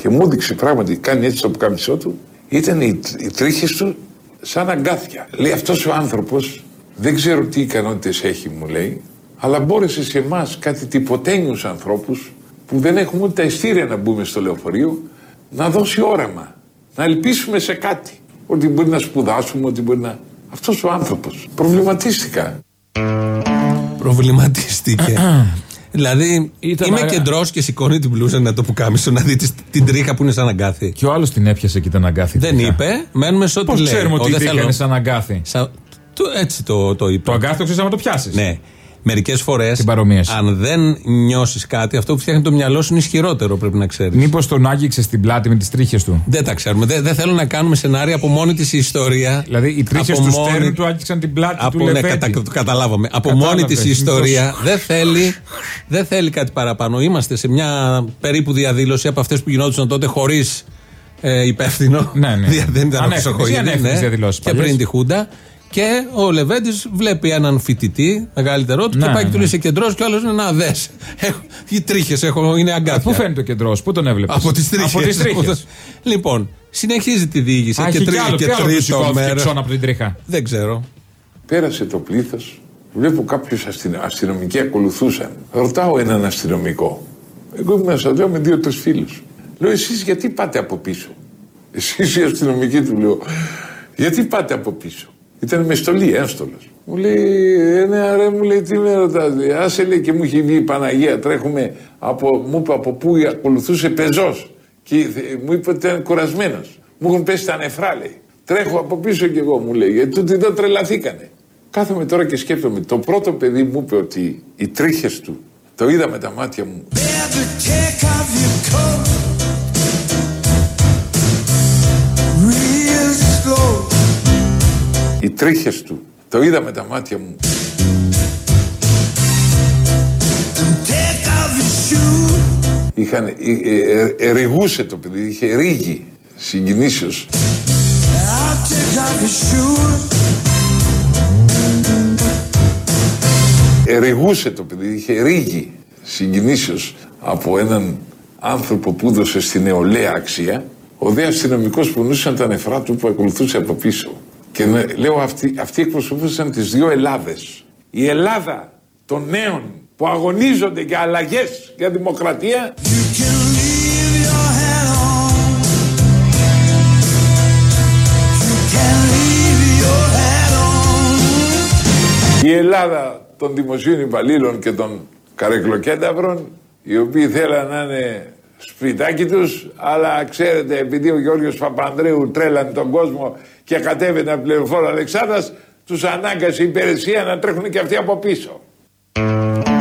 Speaker 8: Και μου έδειξε πράγματι, κάνει έτσι το πουκάμισό του, ήταν οι, οι τρίχες του σαν αγκάθια. Λέει αυτός ο άνθρωπος, δεν ξέρω τι ικανότητες έχει μου λέει, αλλά μπόρεσε σε εμάς κάτι τυποτένιους ανθρώπους που δεν έχουμε ούτε τα ειστήρια να μπούμε στο λεωφορείο, να δώσει όραμα, να ελπίσουμε σε κάτι. Ότι μπορεί να σπουδάσουμε, ότι μπορεί να... Αυτός ο άνθρωπος. Προβληματίστηκα.
Speaker 2: Προβληματίστηκε. δηλαδή,
Speaker 3: Ήταν
Speaker 2: είμαι
Speaker 3: αγα-
Speaker 2: κεντρός και σηκώνει την μπλούζα να το πουκάμισο να δει τις- την τρίχα που είναι σαν αγκάθι.
Speaker 3: Και ο άλλος την έπιασε και ήταν αγκάθι.
Speaker 2: Δεν είπε, μένουμε σε ό,τι
Speaker 3: Πώς
Speaker 2: λέει.
Speaker 3: ξέρουμε
Speaker 2: Ο,
Speaker 3: ότι η
Speaker 2: δεν
Speaker 3: τρίχα
Speaker 2: θέλω-
Speaker 3: είναι σαν αγκάθι;
Speaker 2: Σα- το- έτσι το, το είπε.
Speaker 3: Το αγκάθι το ξέρεις να το πιάσεις.
Speaker 2: Ναι. Μερικές φορές,
Speaker 3: Την παρομοίαση.
Speaker 2: αν δεν νιώσεις κάτι, αυτό που φτιάχνει το μυαλό σου είναι ισχυρότερο, πρέπει να ξέρεις.
Speaker 3: Μήπως τον άγγιξες στην πλάτη με τις τρίχες του;
Speaker 2: Δεν τα ξέρουμε. Δεν, δεν θέλω να κάνουμε σενάρια από μόνη της η ιστορία.
Speaker 3: Δηλαδή οι τρίχες
Speaker 2: Από
Speaker 3: του
Speaker 2: μόνη-
Speaker 3: στέρνου του άγγιξαν την πλάτη του
Speaker 2: Από, ναι,
Speaker 3: Λεβέντη.
Speaker 2: κατα, το καταλάβαμε. Από
Speaker 3: Κατάλαβες,
Speaker 2: μόνη της η
Speaker 3: μήπως-
Speaker 2: ιστορία δεν θέλει, δεν θέλει κάτι παραπάνω. Είμαστε σε μια περίπου διαδήλωση από αυτές που γινόντουσαν τότε χωρίς ε, υπεύθυνο.
Speaker 3: Ναι, ναι.
Speaker 2: Δια- δεν ήταν
Speaker 3: Ανεύθυνες
Speaker 2: αυτό
Speaker 3: ή ανεύθυνες διαδηλώσεις
Speaker 2: Και
Speaker 3: παλιές.
Speaker 2: πριν τη Χούντα. Και ο Λεβέντης βλέπει έναν φοιτητή μεγαλύτερό του
Speaker 3: Ναι,
Speaker 2: και πάει και
Speaker 3: ναι.
Speaker 2: του λέει είσαι κεντρός και ο άλλος είναι να δες. Οι τρίχες έχω, είναι αγκάθια.
Speaker 3: Πού φαίνεται ο κεντρός, πού τον έβλεπες;
Speaker 2: Από τις τρίχε.
Speaker 3: Από τις τρίχες.
Speaker 2: λοιπόν, Συνεχίζει τη διοίκηση
Speaker 3: Α,
Speaker 2: και,
Speaker 3: έχει
Speaker 2: τρί,
Speaker 3: κι άλλο,
Speaker 2: και
Speaker 3: τι άλλο του
Speaker 2: τρίτο
Speaker 3: σηκώθηκε
Speaker 2: μέρος.
Speaker 3: ψώνα από την τρίχα.
Speaker 2: Δεν ξέρω.
Speaker 8: Πέρασε το πλήθος. Βλέπω κάποιου αστυνομικοί ακολουθούσαν. Ρωτάω έναν αστυνομικό. Εγώ ήμουν στο λέω με δύο-τρεις φίλους. Λέω, εσείς γιατί πάτε από πίσω; Εσείς οι αστυνομικοί του λέω, γιατί πάτε από πίσω; Ήταν με στολή, ένστολο. Μου λέει, ε, ναι, ρε, μου λέει, τι με ρωτάς. λέει. Άσε λέει και μου έχει βγει η Παναγία. Τρέχουμε από, μου είπε από πού ακολουθούσε πεζός. Και θε- μου είπε ότι ήταν κουρασμένος. Μου έχουν πέσει τα νεφρά, λέει. Τρέχω από πίσω κι εγώ, μου λέει, γιατί τούτοι εδώ τρελαθήκανε. Κάθομαι τώρα και σκέφτομαι. Το πρώτο παιδί μου είπε ότι οι τρίχες του, το είδα με τα μάτια μου, οι τρίχες του, το είδα με τα μάτια μου, είχαν, ε, ε, ε, ρηγούσε το παιδί, είχε ρίγη συγκινήσεως. Ερηγούσε το παιδί, είχε ρίγη συγκινήσεως από έναν άνθρωπο που έδωσε στη νεολαία αξία. Ο δε αστυνομικός που νούσαν τα νεφρά του που ακολουθούσε από πίσω. Και ναι, λέω αυτοί, αυτοί εκπροσωπούσαν τις δύο Ελλάδες. Η Ελλάδα των νέων που αγωνίζονται για αλλαγές, για δημοκρατία. Η Ελλάδα των δημοσίων υπαλλήλων και των καρεκλοκένταυρων, οι οποίοι θέλαν να είναι σπιτάκι τους, αλλά ξέρετε, επειδή ο Γιώργος Παπανδρέου τρέλανε τον κόσμο και κατέβαινε από πληροφόρο Αλεξάνδρας, τους ανάγκασε η υπηρεσία να τρέχουν και αυτοί από πίσω.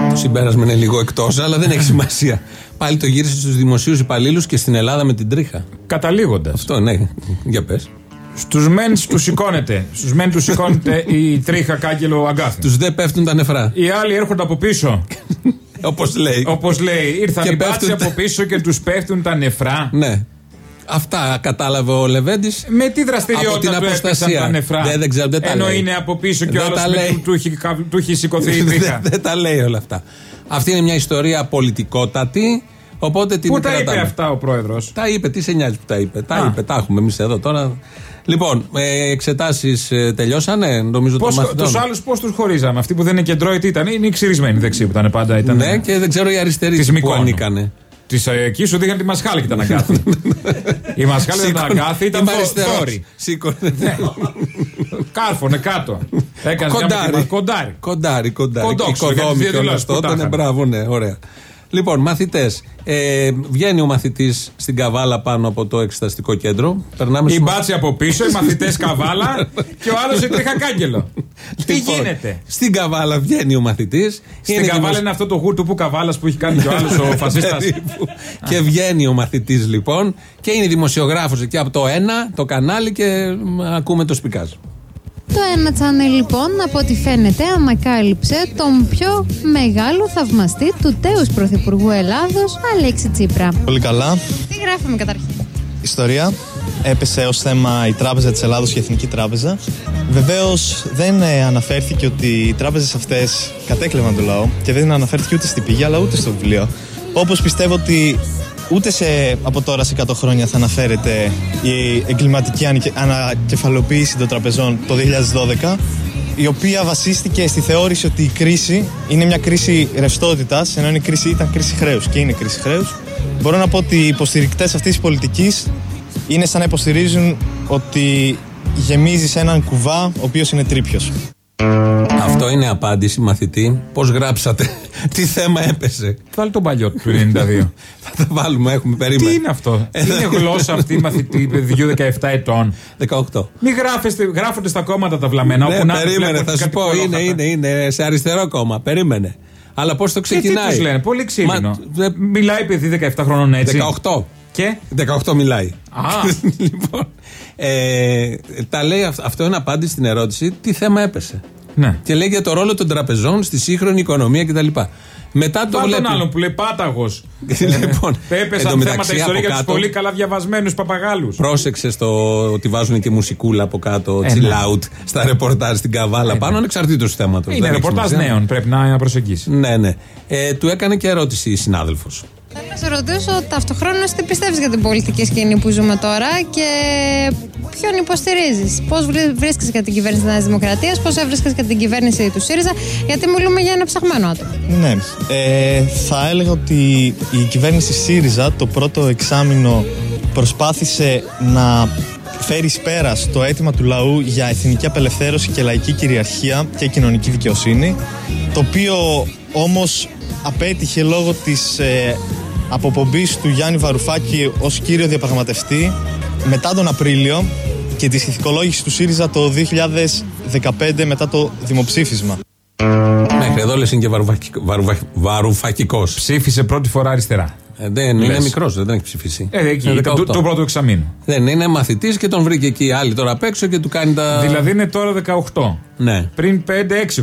Speaker 2: Το συμπέρασμα είναι λίγο εκτός, αλλά δεν έχει σημασία. Πάλι το γύρισε στους δημοσίους υπαλλήλους και στην Ελλάδα με την τρίχα.
Speaker 3: Καταλήγοντας.
Speaker 2: Αυτό ναι, για πες.
Speaker 3: Στους μεν τους σηκώνεται. Στους μεν τους σηκώνεται η τρίχα κάγκελο αγκάθι.
Speaker 2: Τους δε πέφτουν τα νεφρά.
Speaker 3: Οι άλλοι έρχονται από πίσω.
Speaker 2: Όπως λέει.
Speaker 3: Όπως λέει, ήρθαν
Speaker 2: Και
Speaker 3: οι μπάτσοι
Speaker 2: πέφτουν τα-
Speaker 3: από πίσω και τους πέφτουν τα νεφρά.
Speaker 2: Ναι. Αυτά κατάλαβε ο Λεβέντης.
Speaker 3: Με τι
Speaker 2: Από
Speaker 3: δραστηριότητα
Speaker 2: την
Speaker 3: του έπεσαν
Speaker 2: αποστασία.
Speaker 3: τα νεφρά;
Speaker 2: Δεν- δεν ξέρω, δεν τα
Speaker 3: Ενώ
Speaker 2: λέει.
Speaker 3: είναι από πίσω και ο
Speaker 2: Δεν τα
Speaker 3: άλλος
Speaker 2: λέει.
Speaker 3: του, του, έχει, κα- του έχει σηκωθεί η τρίχα.
Speaker 2: Δεν τα λέει όλα αυτά. Αυτή είναι μια ιστορία πολιτικότατη. Οπότε την
Speaker 3: Πού τα είπε
Speaker 2: κρατάμε.
Speaker 3: αυτά ο πρόεδρος;
Speaker 2: Τα είπε, τι σε νοιάζει που τα είπε. Τα
Speaker 3: Α.
Speaker 2: είπε, τα έχουμε εμείς εδώ τώρα. Λοιπόν, ε, εξετάσεις τελειώσανε, νομίζω το μαθητών.
Speaker 3: Τους άλλους πώς τους χωρίζαμε; Αυτοί που δεν είναι κεντρώοι τι ήταν. Είναι οι ξυρισμένοι δεξιοί που ήταν πάντα. Ήταν,
Speaker 2: Ναι, και δεν ξέρω οι αριστεροί
Speaker 3: Της
Speaker 2: που
Speaker 3: Μυκόνου.
Speaker 2: ανήκανε.
Speaker 3: Της εκεί σου δείχναν τη μασχάλη και ήταν αγκάθι. η μασχάλη δεν ήταν
Speaker 2: Σήκωνε-
Speaker 3: αγκάθι, ήταν
Speaker 2: είμαι
Speaker 3: θο-
Speaker 2: αριστερός.
Speaker 3: θόρυ.
Speaker 2: Σήκωνε.
Speaker 3: Κάρφωνε κάτω. Έκανε
Speaker 2: Κοντάρι.
Speaker 3: κοντάρι.
Speaker 2: Κοντάρι, κοντάρι.
Speaker 3: Κοντόξο,
Speaker 2: Και
Speaker 3: για τις
Speaker 2: οικοδόμη
Speaker 3: δύο
Speaker 2: και όλα
Speaker 3: δηλώσεις
Speaker 2: αυτό.
Speaker 3: που τα
Speaker 2: Ήταν
Speaker 3: είχαμε.
Speaker 2: μπράβο, ναι, ωραία. Λοιπόν, μαθητές. Ε, βγαίνει ο μαθητής στην καβάλα πάνω από το εξεταστικό κέντρο. Περνάμε
Speaker 3: Οι
Speaker 2: στους-
Speaker 3: μπάτσοι από πίσω, οι μαθητές καβάλα και ο άλλος η τρίχα κάγκελο. Τι
Speaker 2: Λοιπόν,
Speaker 3: γίνεται;
Speaker 2: Στην καβάλα βγαίνει ο μαθητής.
Speaker 3: Στην καβάλα είναι αυτό το γούρ που καβάλας που έχει κάνει και ο άλλος ο φασίστας;
Speaker 2: και βγαίνει ο μαθητής λοιπόν και είναι δημοσιογράφος εκεί από το ένα το κανάλι και μ, ακούμε το σπικάζ.
Speaker 9: Το ένα channel λοιπόν από ό,τι φαίνεται ανακάλυψε τον πιο μεγάλο θαυμαστή του τέους Πρωθυπουργού Ελλάδος Αλέξη Τσίπρα.
Speaker 10: Πολύ καλά.
Speaker 9: Τι γράφουμε καταρχήν;
Speaker 10: Ιστορία. Έπεσε ως θέμα η Τράπεζα της Ελλάδος και η Εθνική Τράπεζα. Βεβαίως δεν ε, αναφέρθηκε ότι οι τράπεζες αυτές κατέκλευαν το λαό και δεν αναφέρθηκε ούτε στην πηγή αλλά ούτε στο βιβλίο. Όπως πιστεύω ότι ούτε σε, από τώρα σε 100 χρόνια θα αναφέρεται η εγκληματική ανικε- ανακεφαλοποίηση των τραπεζών το 2012 η οποία βασίστηκε στη θεώρηση ότι η κρίση είναι μια κρίση ρευστότητας, ενώ η κρίση ήταν κρίση χρέους και είναι κρίση χρέους. Μπορώ να πω ότι οι υποστηρικτές αυτής της πολιτικής είναι σαν να υποστηρίζουν ότι γεμίζεις έναν κουβά ο οποίος είναι τρίπιος.
Speaker 2: Αυτό είναι απάντηση μαθητή. Πώς γράψατε, τι θέμα έπεσε;
Speaker 3: Βάλει τον παλιό του 92.
Speaker 2: Θα τα βάλουμε, έχουμε περίμενο.
Speaker 3: Τι είναι αυτό; Τι είναι γλώσσα αυτή μαθητή παιδιού 17 ετών;
Speaker 2: 18.
Speaker 3: Μην γράφεστε, γράφονται στα κόμματα τα βλαμμένα.
Speaker 2: Ναι,
Speaker 3: όπου να
Speaker 2: περίμενε,
Speaker 3: βλέπουν
Speaker 2: θα σου
Speaker 3: κάτι
Speaker 2: πω. Είναι,
Speaker 3: κολόχαρτα.
Speaker 2: είναι, είναι σε αριστερό κόμμα. Περίμενε. Αλλά πώς το
Speaker 3: Και τι
Speaker 2: ξεκινάει;
Speaker 3: του λένε, πολύ ξύλινο.
Speaker 2: Μα, δε-
Speaker 3: Μιλάει παιδί 17 χρονών έτσι.
Speaker 2: 18.
Speaker 3: Και;
Speaker 2: 18 μιλάει.
Speaker 3: Α.
Speaker 2: λοιπόν, ε, τα λέει, αυ- αυτό είναι απάντηση στην ερώτηση τι θέμα έπεσε.
Speaker 3: Ναι.
Speaker 2: Και λέει για το ρόλο των τραπεζών στη σύγχρονη οικονομία κτλ. Μετά το
Speaker 3: Βάλ
Speaker 2: βλέπει.
Speaker 3: τον άλλον που λέει πάταγος.
Speaker 2: λοιπόν,
Speaker 3: Έπεσαν
Speaker 2: εντωμεταξύ,
Speaker 3: θέματα ιστορία
Speaker 2: από
Speaker 3: για τους
Speaker 2: κάτω-
Speaker 3: πολύ καλά διαβασμένους παπαγάλους.
Speaker 2: Πρόσεξε στο ότι βάζουν και μουσικούλα από κάτω,
Speaker 3: Ε,
Speaker 2: chill
Speaker 3: ναι.
Speaker 2: out, στα ρεπορτάζ στην καβάλα πάνω, ανεξαρτήτως θέματος.
Speaker 3: Είναι ρεπορτάζ νέων, πρέπει να προσεγγίσεις.
Speaker 2: Ναι, ναι. Ε, του έκανε και ερώτηση η συνάδελφος.
Speaker 9: Θέλω να σε ρωτήσω ταυτοχρόνως τι πιστεύεις για την πολιτική σκηνή που ζούμε τώρα και ποιον υποστηρίζεις. Πώς βρίσκεσαι για την κυβέρνηση της Νέας Δημοκρατίας, πώς έβρισκες για την κυβέρνηση του ΣΥΡΙΖΑ, γιατί μιλούμε για ένα ψαχμένο άτομο.
Speaker 10: Ναι, ε, θα έλεγα ότι η κυβέρνηση ΣΥΡΙΖΑ το πρώτο εξάμεινο προσπάθησε να φέρεις εις πέρας το αίτημα του λαού για εθνική απελευθέρωση και λαϊκή κυριαρχία και κοινωνική δικαιοσύνη, το οποίο όμως απέτυχε λόγω της ε, αποπομπής του Γιάννη Βαρουφάκη ως κύριο διαπραγματευτή μετά τον Απρίλιο και της ηθικολόγησης του ΣΥΡΙΖΑ το 2015 μετά το δημοψήφισμα.
Speaker 2: Μέχρι εδώ λες είναι και βαρουφακικός.
Speaker 3: Ψήφισε πρώτη φορά αριστερά.
Speaker 2: Ε, δεν είναι
Speaker 3: Λες.
Speaker 2: μικρός, δεν έχει ψηφίσει.
Speaker 3: Ε, εκεί,
Speaker 2: Είναι
Speaker 3: το,
Speaker 2: 18.
Speaker 3: το πρώτο εξαμήνου.
Speaker 2: Δεν είναι μαθητής και τον βρήκε εκεί άλλοι τώρα απ' έξω και του κάνει τα.
Speaker 3: Δηλαδή είναι τώρα 18.
Speaker 2: Ναι.
Speaker 3: Πριν 5-6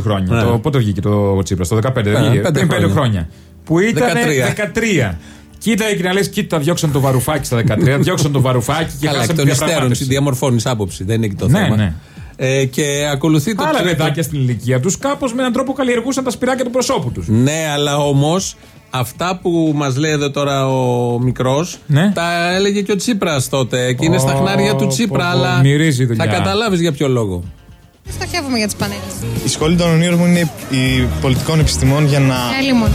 Speaker 3: χρόνια.
Speaker 2: Ναι.
Speaker 3: Το, πότε βγήκε το Τσίπρας, το 15 δεν
Speaker 2: Ε,
Speaker 3: βγήκε.
Speaker 2: πέντε
Speaker 3: Πριν 5 χρόνια.
Speaker 2: χρόνια.
Speaker 3: Που ήταν
Speaker 2: 13.
Speaker 3: 13. Κοίτα εκεί να λες, κοίτα, διώξαν το βαρουφάκι στα 13, διώξαν το βαρουφάκι και
Speaker 2: Καλά, εκ
Speaker 3: χάσαμε
Speaker 2: των
Speaker 3: τη
Speaker 2: υστέρων,
Speaker 3: διαπραγμάτευση.
Speaker 2: διαμορφώνεις άποψη. Δεν είναι εκεί το
Speaker 3: Ναι,
Speaker 2: θέμα.
Speaker 3: ναι.
Speaker 2: Ε, και ακολουθεί το
Speaker 3: Άλλα
Speaker 2: τρίτο-
Speaker 3: παιδάκια στην ηλικία τους κάπως με έναν τρόπο καλλιεργούσαν τα σπυράκια του προσώπου τους.
Speaker 2: Ναι, αλλά όμως αυτά που μας λέει εδώ τώρα ο μικρός
Speaker 3: Ναι.
Speaker 2: τα έλεγε και ο Τσίπρας τότε. Και είναι στα
Speaker 3: Ω,
Speaker 2: χνάρια του
Speaker 3: πω,
Speaker 2: Τσίπρα.
Speaker 3: πω,
Speaker 2: αλλά
Speaker 3: μυρίζει η δουλειά.
Speaker 2: θα καταλάβεις για ποιο λόγο.
Speaker 9: Στοχεύουμε για τις πανέλες.
Speaker 10: Η σχολή των ονείρων μου είναι η πολιτικών επιστημών για να
Speaker 9: Άλλη μόνο.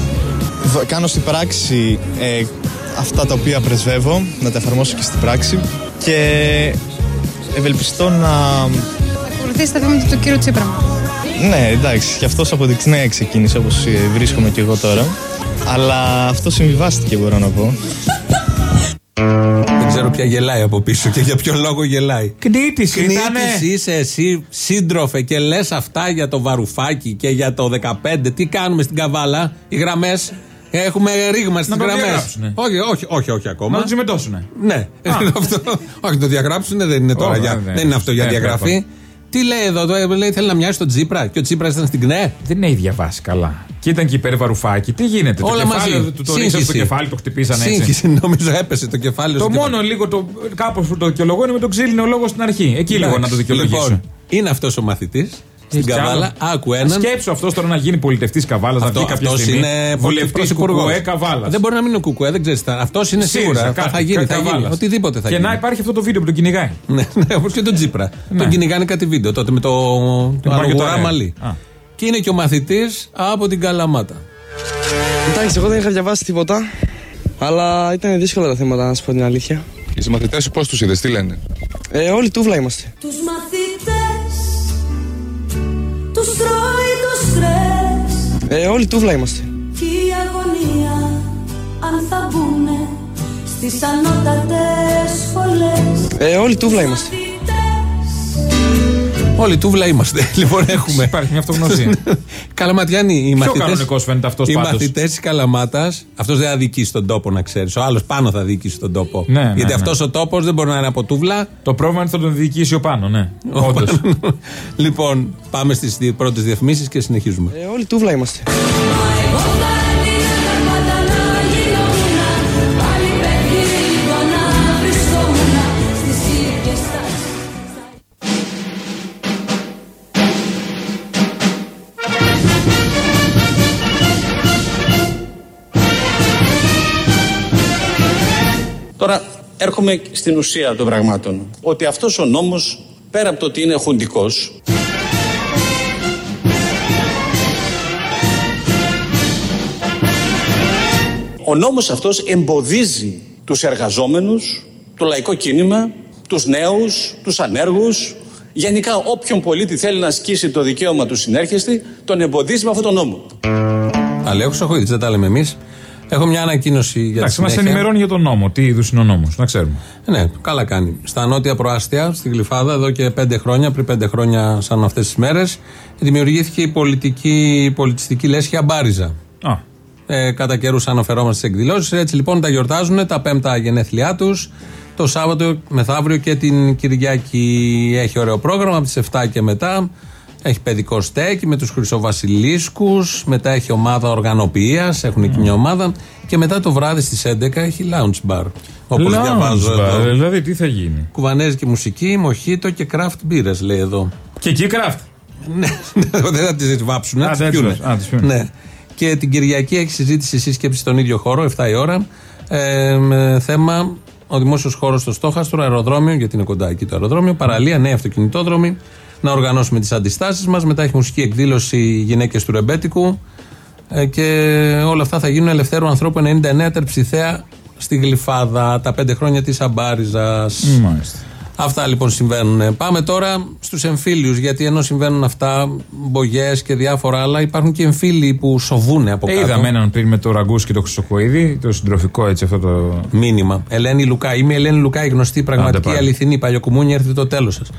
Speaker 10: δ- κάνω στην πράξη ε, αυτά τα οποία πρεσβεύω, να τα εφαρμόσω και στην πράξη και ευελπιστώ να...
Speaker 9: Ακολουθήσει τα βήματα του κύριου Τσίπρα.
Speaker 10: Ναι, εντάξει, και αυτός από τη νέα ξεκίνησε όπως ε, βρίσκομαι και εγώ τώρα. Αλλά αυτό συμβιβάστηκε μπορώ να πω.
Speaker 2: Δεν ξέρω ποια γελάει από πίσω και για ποιο λόγο γελάει.
Speaker 3: Κνήτης ήτανε.
Speaker 2: Κνήτης είσαι εσύ σύντροφε και λες αυτά για το βαρουφάκι και για το 15. Τι κάνουμε στην καβάλα, οι γραμμές; Έχουμε ρήγμα στις
Speaker 3: το
Speaker 2: γραμμές.
Speaker 3: διαγράψουνε.
Speaker 2: Όχι, όχι, όχι, όχι ακόμα.
Speaker 3: Να του συμμετώσουν.
Speaker 2: Ναι. αυτό, όχι, το διαγράψουν δεν είναι τώρα.
Speaker 3: Όχι,
Speaker 2: για,
Speaker 3: δεν είναι.
Speaker 2: δεν είναι αυτό για
Speaker 3: Ναι,
Speaker 2: διαγραφή.
Speaker 3: Πρέπει.
Speaker 2: Τι λέει εδώ, το, λέει θέλει να μοιάσει τον Τσίπρα και ο Τσίπρας ήταν στην ΚΝΕ;
Speaker 3: Δεν έχει διαβάσει καλά. Και ήταν και υπέρ βαρουφάκι. Τι γίνεται,
Speaker 2: Όλα
Speaker 3: το κεφάλι
Speaker 2: μαζί.
Speaker 3: του το ρίξαν στο
Speaker 2: Σύγχυση.
Speaker 3: κεφάλι, το χτυπήσαν έτσι.
Speaker 2: Σύγχυση, νομίζω έπεσε το κεφάλι
Speaker 3: Το
Speaker 2: στο
Speaker 3: μόνο
Speaker 2: κεφάλι.
Speaker 3: λίγο, το, κάπως που το δικαιολογώ είναι με τον ξύλινο λόγο στην αρχή. Εκεί λίγο να το δικαιολογήσω.
Speaker 2: Λοιπόν, είναι αυτός ο μαθητής στην
Speaker 3: Κι άλλο.
Speaker 2: Καβάλα. Άκου έναν.
Speaker 3: Σκέψου αυτός τώρα να γίνει πολιτευτής Καβάλας, να
Speaker 2: Αυτό
Speaker 3: βγει κάποια
Speaker 2: αυτός
Speaker 3: στιγμή.
Speaker 2: είναι
Speaker 3: βουλευτής
Speaker 2: πρωθυπουργός.
Speaker 3: Κουκουέ Καβάλας.
Speaker 2: Δεν μπορεί να μην είναι ο Κουκουέ, δεν ξέρεις. Αυτός είναι σίγουρα. Θα, θα γίνει, θα γίνει. Οτιδήποτε θα
Speaker 3: και
Speaker 2: γίνει.
Speaker 3: να υπάρχει αυτό το βίντεο που τον κυνηγάει.
Speaker 2: Ναι, ναι όπως και τον Τσίπρα.
Speaker 3: Ναι.
Speaker 2: Τον κυνηγάνε κάτι βίντεο τότε με το, το
Speaker 3: πάει και το
Speaker 2: αργουρά
Speaker 3: ρε.
Speaker 2: μαλλί.
Speaker 3: Α.
Speaker 2: Και είναι και ο μαθητής από την Καλαμάτα.
Speaker 11: Εντάξει, εγώ δεν είχα διαβάσει τίποτα. Αλλά ήταν δύσκολα τα θέματα, να σου πω την αλήθεια.
Speaker 12: Και οι μαθητές σου πώς τους είδες, τι λένε;
Speaker 11: Ε, όλοι τούβλα είμαστε.
Speaker 13: Τους
Speaker 11: Ε, όλοι τούβλα είμαστε.
Speaker 13: Και η αγωνία Αν θα μπουνε Στις ανώτατες σχολές
Speaker 11: Ε, όλοι τούβλα είμαστε.
Speaker 2: Όλοι τούβλα είμαστε. Λοιπόν, έχουμε.
Speaker 3: Υπάρχει μια αυτογνωσία.
Speaker 2: Καλαματιάνοι, οι
Speaker 3: Πιο
Speaker 2: μαθητέ.
Speaker 3: κανονικός φαίνεται αυτός
Speaker 2: Οι
Speaker 3: πάντως.
Speaker 2: μαθητές τη Καλαμάτας, αυτός δεν θα διοικήσει τον τόπο, να ξέρεις. Ο άλλος πάνω θα διοικήσει τον τόπο.
Speaker 3: Ναι, ναι,
Speaker 2: Γιατί
Speaker 3: ναι.
Speaker 2: αυτός ο τόπος δεν μπορεί να είναι από τούβλα.
Speaker 3: Το πρόβλημα είναι ότι θα τον διοικήσει ο πάνω, ναι. Όντως.
Speaker 2: λοιπόν, πάμε στις πρώτες διαφημίσεις και συνεχίζουμε.
Speaker 11: Ε, όλοι τούβλα είμαστε.
Speaker 1: Έρχομαι στην ουσία των πραγμάτων. Ότι αυτός ο νόμος, πέρα από το ότι είναι χουντικός, ο νόμος αυτός εμποδίζει τους εργαζόμενους, το λαϊκό κίνημα, τους νέους, τους ανέργους, γενικά όποιον πολίτη θέλει να ασκήσει το δικαίωμα του συνέρχεστη, τον εμποδίζει με αυτόν τον νόμο.
Speaker 2: Τα λέω Χρυσοχοίδη, δεν τα λέμε εμείς. Έχω μια ανακοίνωση για τη
Speaker 3: Εντάξει, μας
Speaker 2: συνέχεια.
Speaker 3: ενημερώνει για τον νόμο. Τι είδους είναι ο νόμος, να ξέρουμε.
Speaker 2: Ναι, καλά κάνει. Στα νότια προάστια, στη Γλυφάδα, εδώ και πέντε χρόνια, πριν πέντε χρόνια, σαν αυτές τις μέρες, δημιουργήθηκε η πολιτική, η πολιτιστική λέσχη Μπάριζα.
Speaker 3: Α.
Speaker 2: Ε, κατά καιρούς αναφερόμαστε στις εκδηλώσεις. Έτσι λοιπόν τα γιορτάζουν τα πέμπτα γενέθλιά τους. Το Σάββατο μεθαύριο και την Κυριακή έχει ωραίο πρόγραμμα από τις 7 και μετά. Έχει παιδικό στέκι με τους Χρυσοβασιλίσκους. Μετά έχει ομάδα οργανωπία. Έχουν και μια ομάδα. Και μετά το βράδυ στις 11 έχει lounge bar. Όπως
Speaker 3: Lounge
Speaker 2: διαβάζω
Speaker 3: bar,
Speaker 2: εδώ.
Speaker 3: Δηλαδή, τι θα γίνει;
Speaker 2: Κουβανέζικη μουσική, μοχίτο και craft beers λέει εδώ.
Speaker 3: Και εκεί craft.
Speaker 2: Ναι, δεν θα τις βάψουν,
Speaker 3: Α,
Speaker 2: τις
Speaker 3: δεν τις
Speaker 2: πιούνε.
Speaker 3: βάψουν. Α, τις πιούνε.
Speaker 2: Ναι. Και την Κυριακή έχει συζήτηση σύσκεψη στον ίδιο χώρο, 7 η ώρα, ε, με θέμα ο δημόσιος χώρος στο Στόχαστρο, αεροδρόμιο, γιατί είναι κοντά εκεί το αεροδρόμιο, παραλία, νέοι αυτοκινητόδρομοι, να οργανώσουμε τις αντιστάσεις μας. Μετά έχει μουσική εκδήλωση Γυναίκες του Ρεμπέτικου. Ε, και όλα αυτά θα γίνουν ελευθέρου ανθρώπου 99 τερψιθέα στη Γλυφάδα, τα πέντε χρόνια της Αμπάριζας.
Speaker 3: Μάλιστα.
Speaker 2: Αυτά λοιπόν συμβαίνουν. Πάμε τώρα στους εμφύλιους, γιατί ενώ συμβαίνουν αυτά, μπογιές και διάφορα άλλα, υπάρχουν και εμφύλοι που σοβούν από
Speaker 3: Ε,
Speaker 2: κάτω.
Speaker 3: είδαμε έναν πριν με το ραγκούς και το χρυσοκοίδι, το συντροφικό έτσι αυτό το.
Speaker 2: Μήνυμα. Ελένη Λουκά. Είμαι η Ελένη Λουκά, η γνωστή, πραγματική,
Speaker 3: πάλι.
Speaker 2: αληθινή παλιοκουμούνια. Έρθει το τέλος σας.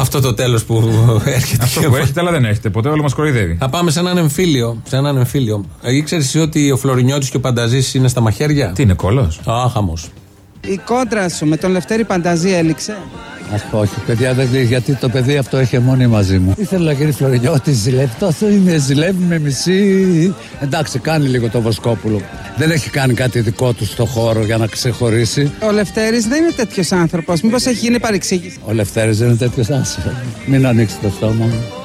Speaker 2: Αυτό το τέλος που έρχεται.
Speaker 3: Αυτό
Speaker 2: και
Speaker 3: που έρχεται, αλλά δεν έρχεται. Ποτέ όλο μας κοροϊδεύει.
Speaker 2: Θα πάμε σε έναν εμφύλιο. Σε έναν εμφύλιο. Ε, Ήξερες εσύ ότι ο Φλωρινιώτης και ο Πανταζής είναι στα μαχαίρια;
Speaker 3: Τι είναι κόλο.
Speaker 2: Α, χαμό.
Speaker 14: Η κόντρα σου με τον Λευτέρη Πανταζή έληξε.
Speaker 15: Α όχι, παιδιά, δεν ξέρεις γιατί το παιδί αυτό έχει μόνη μαζί μου. Ήθελα να γίνει Φλωρινιώτη, ζηλεύει. Τόσο είναι, ζηλεύει με μισή. Εντάξει, κάνει λίγο το Βοσκόπουλο. Δεν έχει κάνει κάτι δικό του στο χώρο για να ξεχωρίσει.
Speaker 14: Ο Λευτέρης δεν είναι τέτοιος άνθρωπος. Μήπως έχει γίνει παρεξήγηση;
Speaker 15: Ο Λευτέρης δεν είναι τέτοιος άσο. Μην ανοίξει το στόμα μου.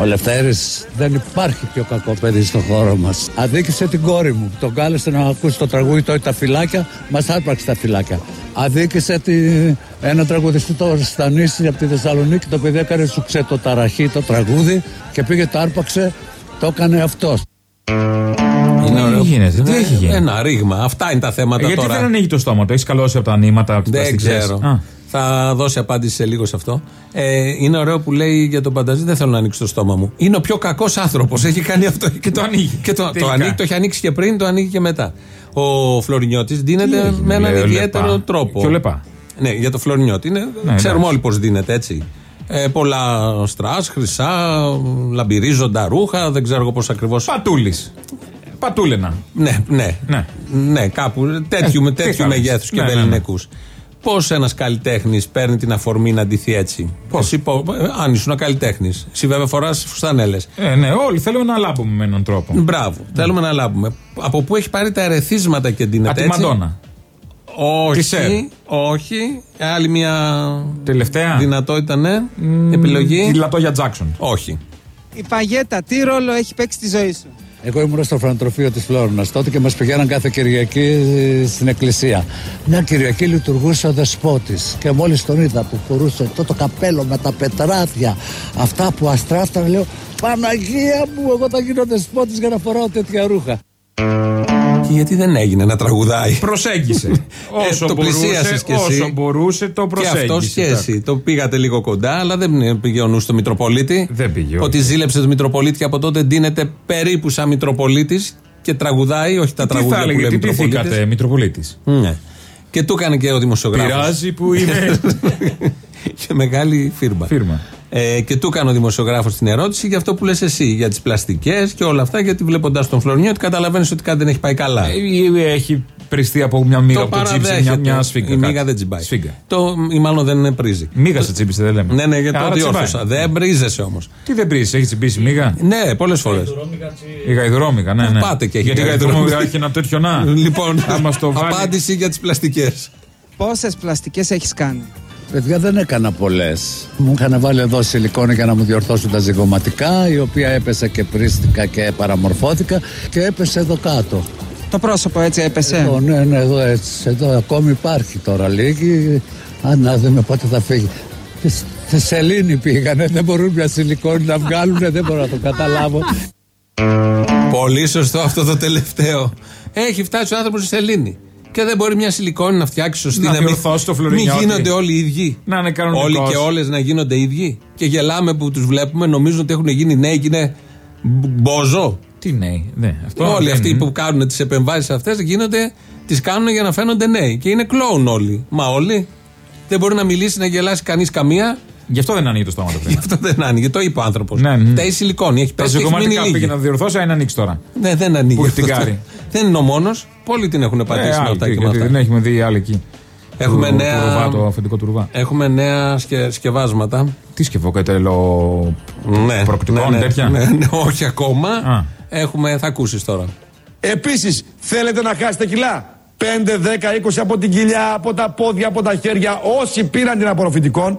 Speaker 15: Ο Λευτέρης δεν υπάρχει πιο κακό παιδί στο χώρο μας. Αδίκησε την κόρη μου. Τον κάλεσε να ακούσει το τραγούδι το τα φυλάκια. Μας άρπαξε τα φυλάκια. Αδίκησε τη... ένα τραγουδιστή το Στανίση από τη Θεσσαλονίκη. Το παιδί έκανε σου το ταραχή το τραγούδι και πήγε το άρπαξε. Το έκανε αυτός.
Speaker 2: Είναι ωραίο.
Speaker 3: γίνεται, τι
Speaker 2: Ναι,
Speaker 3: έχει γίνει;
Speaker 2: Ένα ρήγμα. Αυτά είναι τα θέματα
Speaker 3: Ε, γιατί
Speaker 2: τώρα.
Speaker 3: δεν ανοίγει το στόμα, το έχεις καλώσει από τα νήματα, από τις
Speaker 2: Δεν
Speaker 3: πλαστικές.
Speaker 2: ξέρω.
Speaker 3: Α.
Speaker 2: Θα δώσει απάντηση σε λίγο σε αυτό. Ε, είναι ωραίο που λέει για τον Πανταζή: Δεν θέλω να ανοίξω το στόμα μου. Είναι ο πιο κακός άνθρωπος. Έχει κάνει αυτό. Και
Speaker 3: το ανοίγει.
Speaker 2: Και το, το,
Speaker 3: Τελικά.
Speaker 2: ανοίγει, το έχει ανοίξει και πριν, το ανοίγει και μετά. Ο Φλωρινιώτης δίνεται
Speaker 3: έγινε,
Speaker 2: με έναν
Speaker 3: λέει ο
Speaker 2: ιδιαίτερο
Speaker 3: Λεπά.
Speaker 2: τρόπο.
Speaker 3: Και ο Λεπά.
Speaker 2: Ναι, για το Φλωρινιώτη. Είναι,
Speaker 3: Ναι,
Speaker 2: ξέρουμε
Speaker 3: εντάξει.
Speaker 2: όλοι πώς δίνεται έτσι. Ε, πολλά στρας, χρυσά, λαμπυρίζοντα ρούχα, δεν ξέρω εγώ πώς ακριβώς.
Speaker 3: Πατούλης. Πατούλενα.
Speaker 2: Ναι, ναι.
Speaker 3: Ναι.
Speaker 2: Ναι, κάπου τέτοιου,
Speaker 3: Ε,
Speaker 2: τέτοιου
Speaker 3: τι κάνεις.
Speaker 2: μεγέθους και
Speaker 3: Ναι, ναι, ναι.
Speaker 2: Βεληνικού. Πώς ένας καλλιτέχνης παίρνει την αφορμή να ντυθεί έτσι; Εσύ, πω, ε, αν ήσουν καλλιτέχνης. Εσύ βέβαια φοράς φουστανέλες.
Speaker 3: Ε, ναι, όλοι θέλουμε να λάμπουμε με έναν τρόπο.
Speaker 2: Μπράβο. Θέλουμε να λάβουμε. Από πού έχει πάρει τα ερεθίσματα και
Speaker 3: Από
Speaker 2: ντύνεται
Speaker 3: τη
Speaker 2: έτσι;
Speaker 3: Μαντόνα. Τη Σερ.
Speaker 2: Όχι. Όχι. Άλλη μια
Speaker 3: Τελευταία.
Speaker 2: δυνατότητα, ναι. Επιλογή.
Speaker 3: Τη Λατόγια Τζάξον.
Speaker 2: Όχι.
Speaker 14: Η παγέτα, τι ρόλο έχει παίξει στη ζωή σου;
Speaker 15: Εγώ ήμουν στο φροντοτροφείο της Φλόρινας τότε και μας πηγαίναν κάθε Κυριακή στην εκκλησία. Μια Κυριακή λειτουργούσε ο δεσπότης και μόλις τον είδα που φορούσε αυτό το καπέλο με τα πετράδια, αυτά που αστράφταν, λέω Παναγία μου, εγώ θα γίνω δεσπότης για να φοράω τέτοια ρούχα.
Speaker 2: Και γιατί δεν έγινε να τραγουδάει.
Speaker 3: Προσέγγισε. όσο
Speaker 2: Ε, το
Speaker 3: μπορούσε,
Speaker 2: πλησίασες κι εσύ.
Speaker 3: όσο μπορούσε, το
Speaker 2: Και
Speaker 3: προσέγγισε.
Speaker 2: αυτό και εσύ. Το πήγατε λίγο κοντά, αλλά δεν πήγε ο νους στο Μητροπολίτη.
Speaker 3: Δεν πήγε, όχι.
Speaker 2: Ότι ζήλεψε το Μητροπολίτη και από τότε ντύνεται περίπου σαν Μητροπολίτης και τραγουδάει, όχι τα
Speaker 3: Τι θα
Speaker 2: τραγούδια που
Speaker 3: έλεγε,
Speaker 2: λέει
Speaker 3: τι
Speaker 2: Μητροπολίτης.
Speaker 3: τύχατε, Μητροπολίτης;
Speaker 2: Ναι. Και του έκανε και ο δημοσιογράφος.
Speaker 3: Πειράζει που είναι.
Speaker 2: και μεγάλη φίρμα.
Speaker 3: Φίρμα.
Speaker 2: Ε, και του έκανε ο δημοσιογράφο την ερώτηση για αυτό που λες εσύ, για τις πλαστικές και όλα αυτά. Γιατί βλέποντας τον Φλωρινιώτη, καταλαβαίνεις ότι κάτι δεν έχει πάει καλά.
Speaker 3: Ε, Έχει πριστεί από μια μίγα
Speaker 2: το
Speaker 3: από το τσίψι,
Speaker 2: παραδέχεται.
Speaker 3: μια, μια σφίγγα.
Speaker 2: Η
Speaker 3: κάτι.
Speaker 2: μίγα δεν τσιμπάει.
Speaker 3: Σφίγγα.
Speaker 2: Το, ή μάλλον δεν πρίζει.
Speaker 3: Μίγα σε τσίπησε, δεν λέμε.
Speaker 2: Ναι, ναι, γιατί
Speaker 3: Άρα
Speaker 2: το
Speaker 3: τσιμπάει.
Speaker 2: διόρθωσα. Δεν πρίζεσαι όμως.
Speaker 3: Τι δεν πρίζει, έχει τσιμπήσει μίγα.
Speaker 2: Ναι, πολλές φορές.
Speaker 3: Η γαϊδρόμυγα, ναι, ναι.
Speaker 2: Πάτε και έχει
Speaker 3: Γιατί η
Speaker 2: γαϊδρόμυγα.
Speaker 3: γαϊδρόμυγα έχει ένα τέτοιο να.
Speaker 2: Λοιπόν,
Speaker 3: Άμα στο βάλει.
Speaker 2: απάντηση για τις πλαστικές.
Speaker 14: Πόσες πλαστικές έχεις κάνει;
Speaker 15: Παιδιά δεν έκανα πολλές. Μου είχαν βάλει εδώ σιλικόνη για να μου διορθώσουν τα ζυγωματικά, η οποία έπεσε και πρίστηκα και παραμορφώθηκα και έπεσε εδώ κάτω.
Speaker 14: Το πρόσωπο έτσι έπεσε;
Speaker 15: Εδώ, ναι, ναι, εδώ έτσι. Εδώ ακόμη υπάρχει τώρα λίγη. Αν να δούμε πότε θα φύγει. Θε- Θεσσαλίνη πήγανε, δεν μπορούν μια σιλικόνη να βγάλουν, δεν μπορώ να το καταλάβω.
Speaker 2: Πολύ σωστό αυτό το τελευταίο. Έχει φτάσει ο άνθρωπος στη Σελήνη. Και δεν μπορεί μια σιλικόνη να φτιάξει σωστή.
Speaker 3: Να
Speaker 2: μην-
Speaker 3: διορθώσει το
Speaker 2: Μην
Speaker 3: Φλωρινιώτη.
Speaker 2: γίνονται όλοι οι ίδιοι.
Speaker 3: Να είναι κανονικός.
Speaker 2: Όλοι και όλες να γίνονται ίδιοι. Και γελάμε που τους βλέπουμε, νομίζουν ότι έχουν γίνει νέοι και είναι μπ- μπόζο.
Speaker 3: Τι νέοι. Ναι, αυτό
Speaker 2: όλοι
Speaker 3: δεν
Speaker 2: αυτοί
Speaker 3: είναι.
Speaker 2: που κάνουν τις επεμβάσεις αυτές γίνονται, τις κάνουν για να φαίνονται νέοι. Και είναι κλόουν όλοι. Μα όλοι. Δεν μπορεί να μιλήσει, να γελάσει κανείς καμία.
Speaker 3: Γι' αυτό δεν ανοίγει το στόμα του
Speaker 2: Γι'
Speaker 3: πριν.
Speaker 2: αυτό δεν άνοιγε. Το είπε ο άνθρωπος.
Speaker 3: Ναι, ναι.
Speaker 2: Τα η σιλικόνη. Έχει
Speaker 3: Τα
Speaker 2: πέσει. έχει μείνει
Speaker 3: ζυγωματικά
Speaker 2: λίγη.
Speaker 3: πήγε να διορθώσει, αν ανοίξει τώρα.
Speaker 2: Ναι, δεν ανοίγει.
Speaker 3: Που έχει την
Speaker 2: αυτό.
Speaker 3: κάρη.
Speaker 2: Δεν είναι ο μόνος. Πολλοί την έχουν
Speaker 3: Ε,
Speaker 2: πατήσει με
Speaker 3: άλλη,
Speaker 2: αυτά
Speaker 3: τι,
Speaker 2: και με
Speaker 3: γιατί
Speaker 2: αυτά.
Speaker 3: δεν έχουμε δει άλλη εκεί.
Speaker 2: Έχουμε
Speaker 3: Του-
Speaker 2: νέα-
Speaker 3: του ρουβά, το αφεντικό του ρουβά.
Speaker 2: Έχουμε νέα σκε, σκευάσματα.
Speaker 3: Τι σκευοκατέλο
Speaker 2: Ναι,
Speaker 3: προκτικών,
Speaker 2: ναι, ναι,
Speaker 3: τέτοια;
Speaker 2: ναι, ναι, όχι ακόμα.
Speaker 3: Α.
Speaker 2: Έχουμε, θα ακούσεις τώρα.
Speaker 5: Επίσης, θέλετε να χάσετε κιλά; 5, 10, 20 από την κοιλιά, από τα πόδια, από τα χέρια. Όσοι πήραν την απορροφητικών,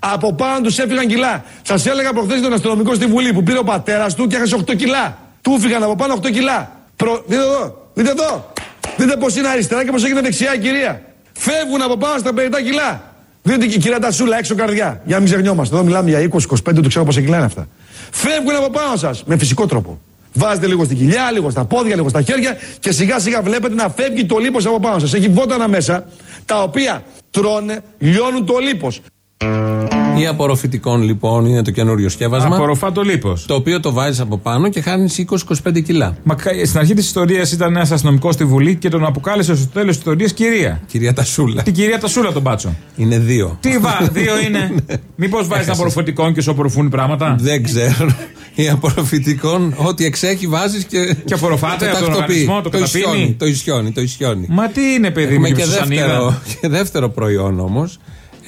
Speaker 5: από πάνω τους έφυγαν κιλά. Σας έλεγα προχθές τον αστυνομικό στη Βουλή που πήρε ο πατέρας του και έχασε 8 κιλά. Του Του φύγαν από πάνω 8 κιλά. Προ... Δείτε εδώ, δείτε εδώ. Δείτε πώς είναι αριστερά και πώς έγινε δεξιά η κυρία. Φεύγουν από πάνω στα 50 κιλά. Δείτε και η κυρία Τασούλα έξω καρδιά. Για να μην ξεχνιόμαστε. Εδώ μιλάμε για 20-25, το ξέρω πόσα κιλά είναι αυτά. Φεύγουν από πάνω σας με φυσικό τρόπο. Βάζετε λίγο στην κοιλιά, λίγο στα πόδια, λίγο στα χέρια και σιγά σιγά βλέπετε να φεύγει το λίπος από πάνω σας. Έχει βότανα μέσα τα οποία τρώνε, λιώνουν το λίπος.
Speaker 2: Ή απορροφητικών λοιπόν είναι το καινούριο σκεύασμα.
Speaker 3: Απορροφά το λίπος.
Speaker 2: Το οποίο το βάζεις από πάνω και χάνεις 20-25 κιλά.
Speaker 3: Μα κα- στην αρχή της ιστορίας ήταν ένας αστυνομικός στη Βουλή και τον αποκάλεσε στο τέλος της ιστορίας κυρία.
Speaker 2: Κυρία Τασούλα.
Speaker 3: Την κυρία Τασούλα τον μπάτσο.
Speaker 2: Είναι δύο.
Speaker 3: Τι βα, δύο είναι; Μήπως βάζεις
Speaker 2: Έχασες.
Speaker 3: απορροφητικών και σου απορροφούν πράγματα;
Speaker 2: Δεν ξέρω. Ή απορροφητικών, ό,τι εξέχει βάζεις και.
Speaker 3: Και απορροφάται
Speaker 2: το
Speaker 3: από τον
Speaker 2: τακτοποιεί.
Speaker 3: οργανισμό, το καταπίνει.
Speaker 2: ισιώνει, το ισιώνει, το ισιώνει.
Speaker 3: Μα τι είναι, παιδί μου,
Speaker 2: Έχουμε
Speaker 3: και
Speaker 2: και
Speaker 3: Σουσανίδα.
Speaker 2: δεύτερο, και δεύτερο προϊόν όμως.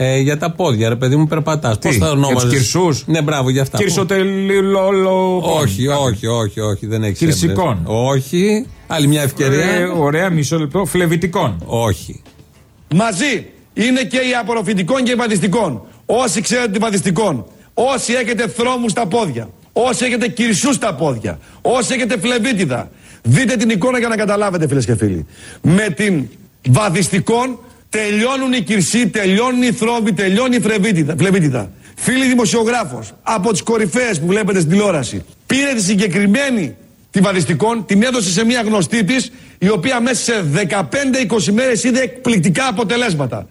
Speaker 2: Ε, για τα πόδια, ρε παιδί μου, περπατάς. Πώς
Speaker 3: Τι,
Speaker 2: θα
Speaker 3: για
Speaker 2: ονόμαζες;
Speaker 3: τους κυρσούς;
Speaker 2: Ναι, μπράβο για αυτά.
Speaker 3: Κυρσοτελιλόλο.
Speaker 2: Όχι, όχι, όχι, όχι, δεν έχει
Speaker 3: Κυρσικών.
Speaker 2: Όχι. Άλλη μια ευκαιρία.
Speaker 3: Ε, ωραία, μισό λεπτό. Φλεβητικών.
Speaker 2: Όχι.
Speaker 5: Μαζί είναι και οι απορροφητικών και οι βαδιστικών. Όσοι ξέρετε τη βαδιστικών, όσοι έχετε θρόμους στα πόδια, όσοι έχετε κυρσούς στα πόδια, όσοι έχετε φλεβίτιδα, δείτε την εικόνα για να καταλάβετε φίλες και φίλοι. Με την βαδιστικών τελειώνουν οι κυρσοί, τελειώνουν οι θρόμοι, τελειώνει η φλεβίτιδα. φλεβίτιδα. Φίλοι δημοσιογράφος, από τις κορυφαίες που βλέπετε στην τηλεόραση, πήρε τη συγκεκριμένη τη βαδιστικών, την έδωσε σε μια γνωστή της, η οποία μέσα σε 15-20 μέρες είδε εκπληκτικά αποτελέσματα.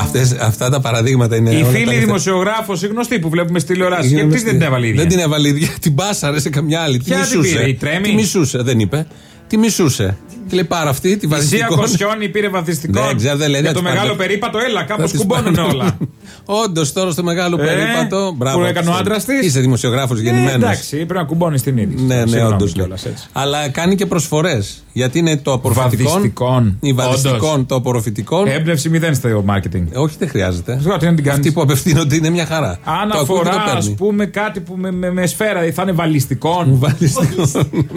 Speaker 2: Αυτές, αυτά τα παραδείγματα είναι.
Speaker 3: Η
Speaker 2: όλα τα
Speaker 3: φίλη
Speaker 2: δεύτερα.
Speaker 3: δημοσιογράφος, η γνωστή που βλέπουμε στη τηλεόραση.
Speaker 2: Είναι
Speaker 3: Γιατί
Speaker 2: γνωστή.
Speaker 3: δεν την έβαλε η ίδια;
Speaker 2: Δεν την έβαλε η ίδια. Την πάσαρε σε καμιά άλλη.
Speaker 3: Ποια
Speaker 2: τη
Speaker 3: την
Speaker 2: μισούσε.
Speaker 3: πήρε, η Τρέμι;
Speaker 2: Τη μισούσε, δεν είπε. Τη μισούσε. Και λέει πάρα αυτή, τη
Speaker 3: Η Σία
Speaker 2: βαδιστικό.
Speaker 3: Κοσιόνι πήρε βαθιστικό.
Speaker 2: Δεν ξέρω, δεν λέει,
Speaker 3: Για
Speaker 2: δεν
Speaker 3: το
Speaker 2: τις
Speaker 3: μεγάλο
Speaker 2: πάρει.
Speaker 3: περίπατο, έλα, κάπως
Speaker 2: Θα τις
Speaker 3: κουμπώνουν
Speaker 2: πάρει.
Speaker 3: όλα.
Speaker 2: Όντως τώρα στο μεγάλο
Speaker 3: Ε,
Speaker 2: περίπατο. Μπράβο.
Speaker 3: που έκανε ο
Speaker 2: Χριστέ.
Speaker 3: άντρας της.
Speaker 2: Είσαι δημοσιογράφος
Speaker 3: Ε,
Speaker 2: γεννημένος.
Speaker 3: εντάξει, πρέπει να κουμπώνεις την είδηση.
Speaker 2: Ναι, ναι,
Speaker 3: Συγγνώμη
Speaker 2: όντως.
Speaker 3: κιόλας, έτσι.
Speaker 2: Αλλά κάνει και προσφορές. Γιατί είναι το απορροφητικό.
Speaker 3: Βαδιστικών.
Speaker 2: Η βαδιστικών,
Speaker 3: Όντως.
Speaker 2: το απορροφητικό.
Speaker 3: Έμπνευση μηδέν στο marketing.
Speaker 2: Όχι, δεν χρειάζεται.
Speaker 3: Ξέρω τι να την κάνεις.
Speaker 2: Αυτοί που απευθύνονται είναι μια χαρά.
Speaker 3: Αν
Speaker 2: Το ακούει και το
Speaker 3: αφορά, ας
Speaker 2: παίρνει.
Speaker 3: πούμε, κάτι που με, με, με σφαίρα, θα είναι βαλιστικών.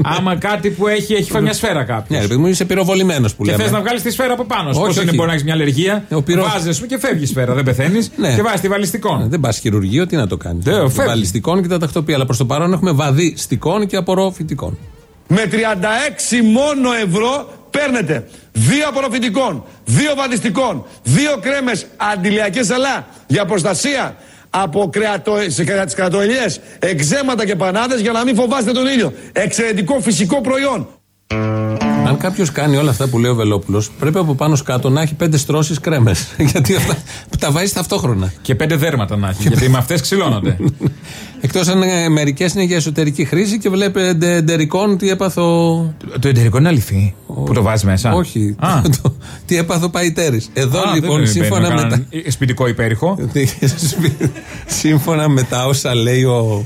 Speaker 3: Άμα κάτι που έχει, έχει φάει μια σφαίρα κάποιος.
Speaker 2: Ναι, ρε παιδί μου, είσαι πυροβολημένος που
Speaker 3: Και
Speaker 2: λέμε.
Speaker 3: θες να βγάλεις τη σφαίρα από πάνω.
Speaker 2: Όχι,
Speaker 3: Πώς είναι
Speaker 2: όχι.
Speaker 3: μπορεί να έχεις μια αλλεργία;
Speaker 2: Ο πυρο-
Speaker 3: Βάζεις, ας πούμε, και φεύγεις η σφαίρα. Δεν πεθαίνεις.
Speaker 2: Ναι.
Speaker 3: Και βάζεις τη βαλιστικών.
Speaker 2: Δεν πας χειρουργείο, τι να το κάνεις.
Speaker 3: Ναι, φεύγεις.
Speaker 2: Βαλιστικών και τα τακτοποιεί. Αλλά προς το παρόν έχουμε βαδιστικών και απορροφητικών.
Speaker 5: Με 36 μόνο ευρώ παίρνετε δύο απορροφητικών, δύο βαδιστικών, δύο κρέμες αντιλιακές αλλά για προστασία από κρεατο, σε, κρα- τις κρατοελιές, εξέματα και πανάδες για να μην φοβάστε τον ήλιο. Εξαιρετικό φυσικό προϊόν.
Speaker 2: Αν κάποιος κάνει όλα αυτά που λέει ο Βελόπουλος, πρέπει από πάνω κάτω να έχει πέντε στρώσεις κρέμες. Γιατί αυτά τα βάζεις ταυτόχρονα.
Speaker 3: Και πέντε δέρματα να έχει. γιατί με αυτές ξυλώνονται.
Speaker 2: Εκτός αν μερικές είναι για εσωτερική χρήση και βλέπετε εντερικών τι έπαθω.
Speaker 3: το εντερικό είναι αληθή. Που το βάζεις μέσα.
Speaker 2: Όχι.
Speaker 3: Α.
Speaker 2: Το- τι έπαθω Παϊτέρη. Εδώ
Speaker 3: Α,
Speaker 2: λοιπόν,
Speaker 3: δεν
Speaker 2: σύμφωνα
Speaker 3: μπαίνω
Speaker 2: με τα.
Speaker 3: κανέναν Σπιτικό υπέρηχο.
Speaker 2: σύμφωνα με τα όσα λέει ο,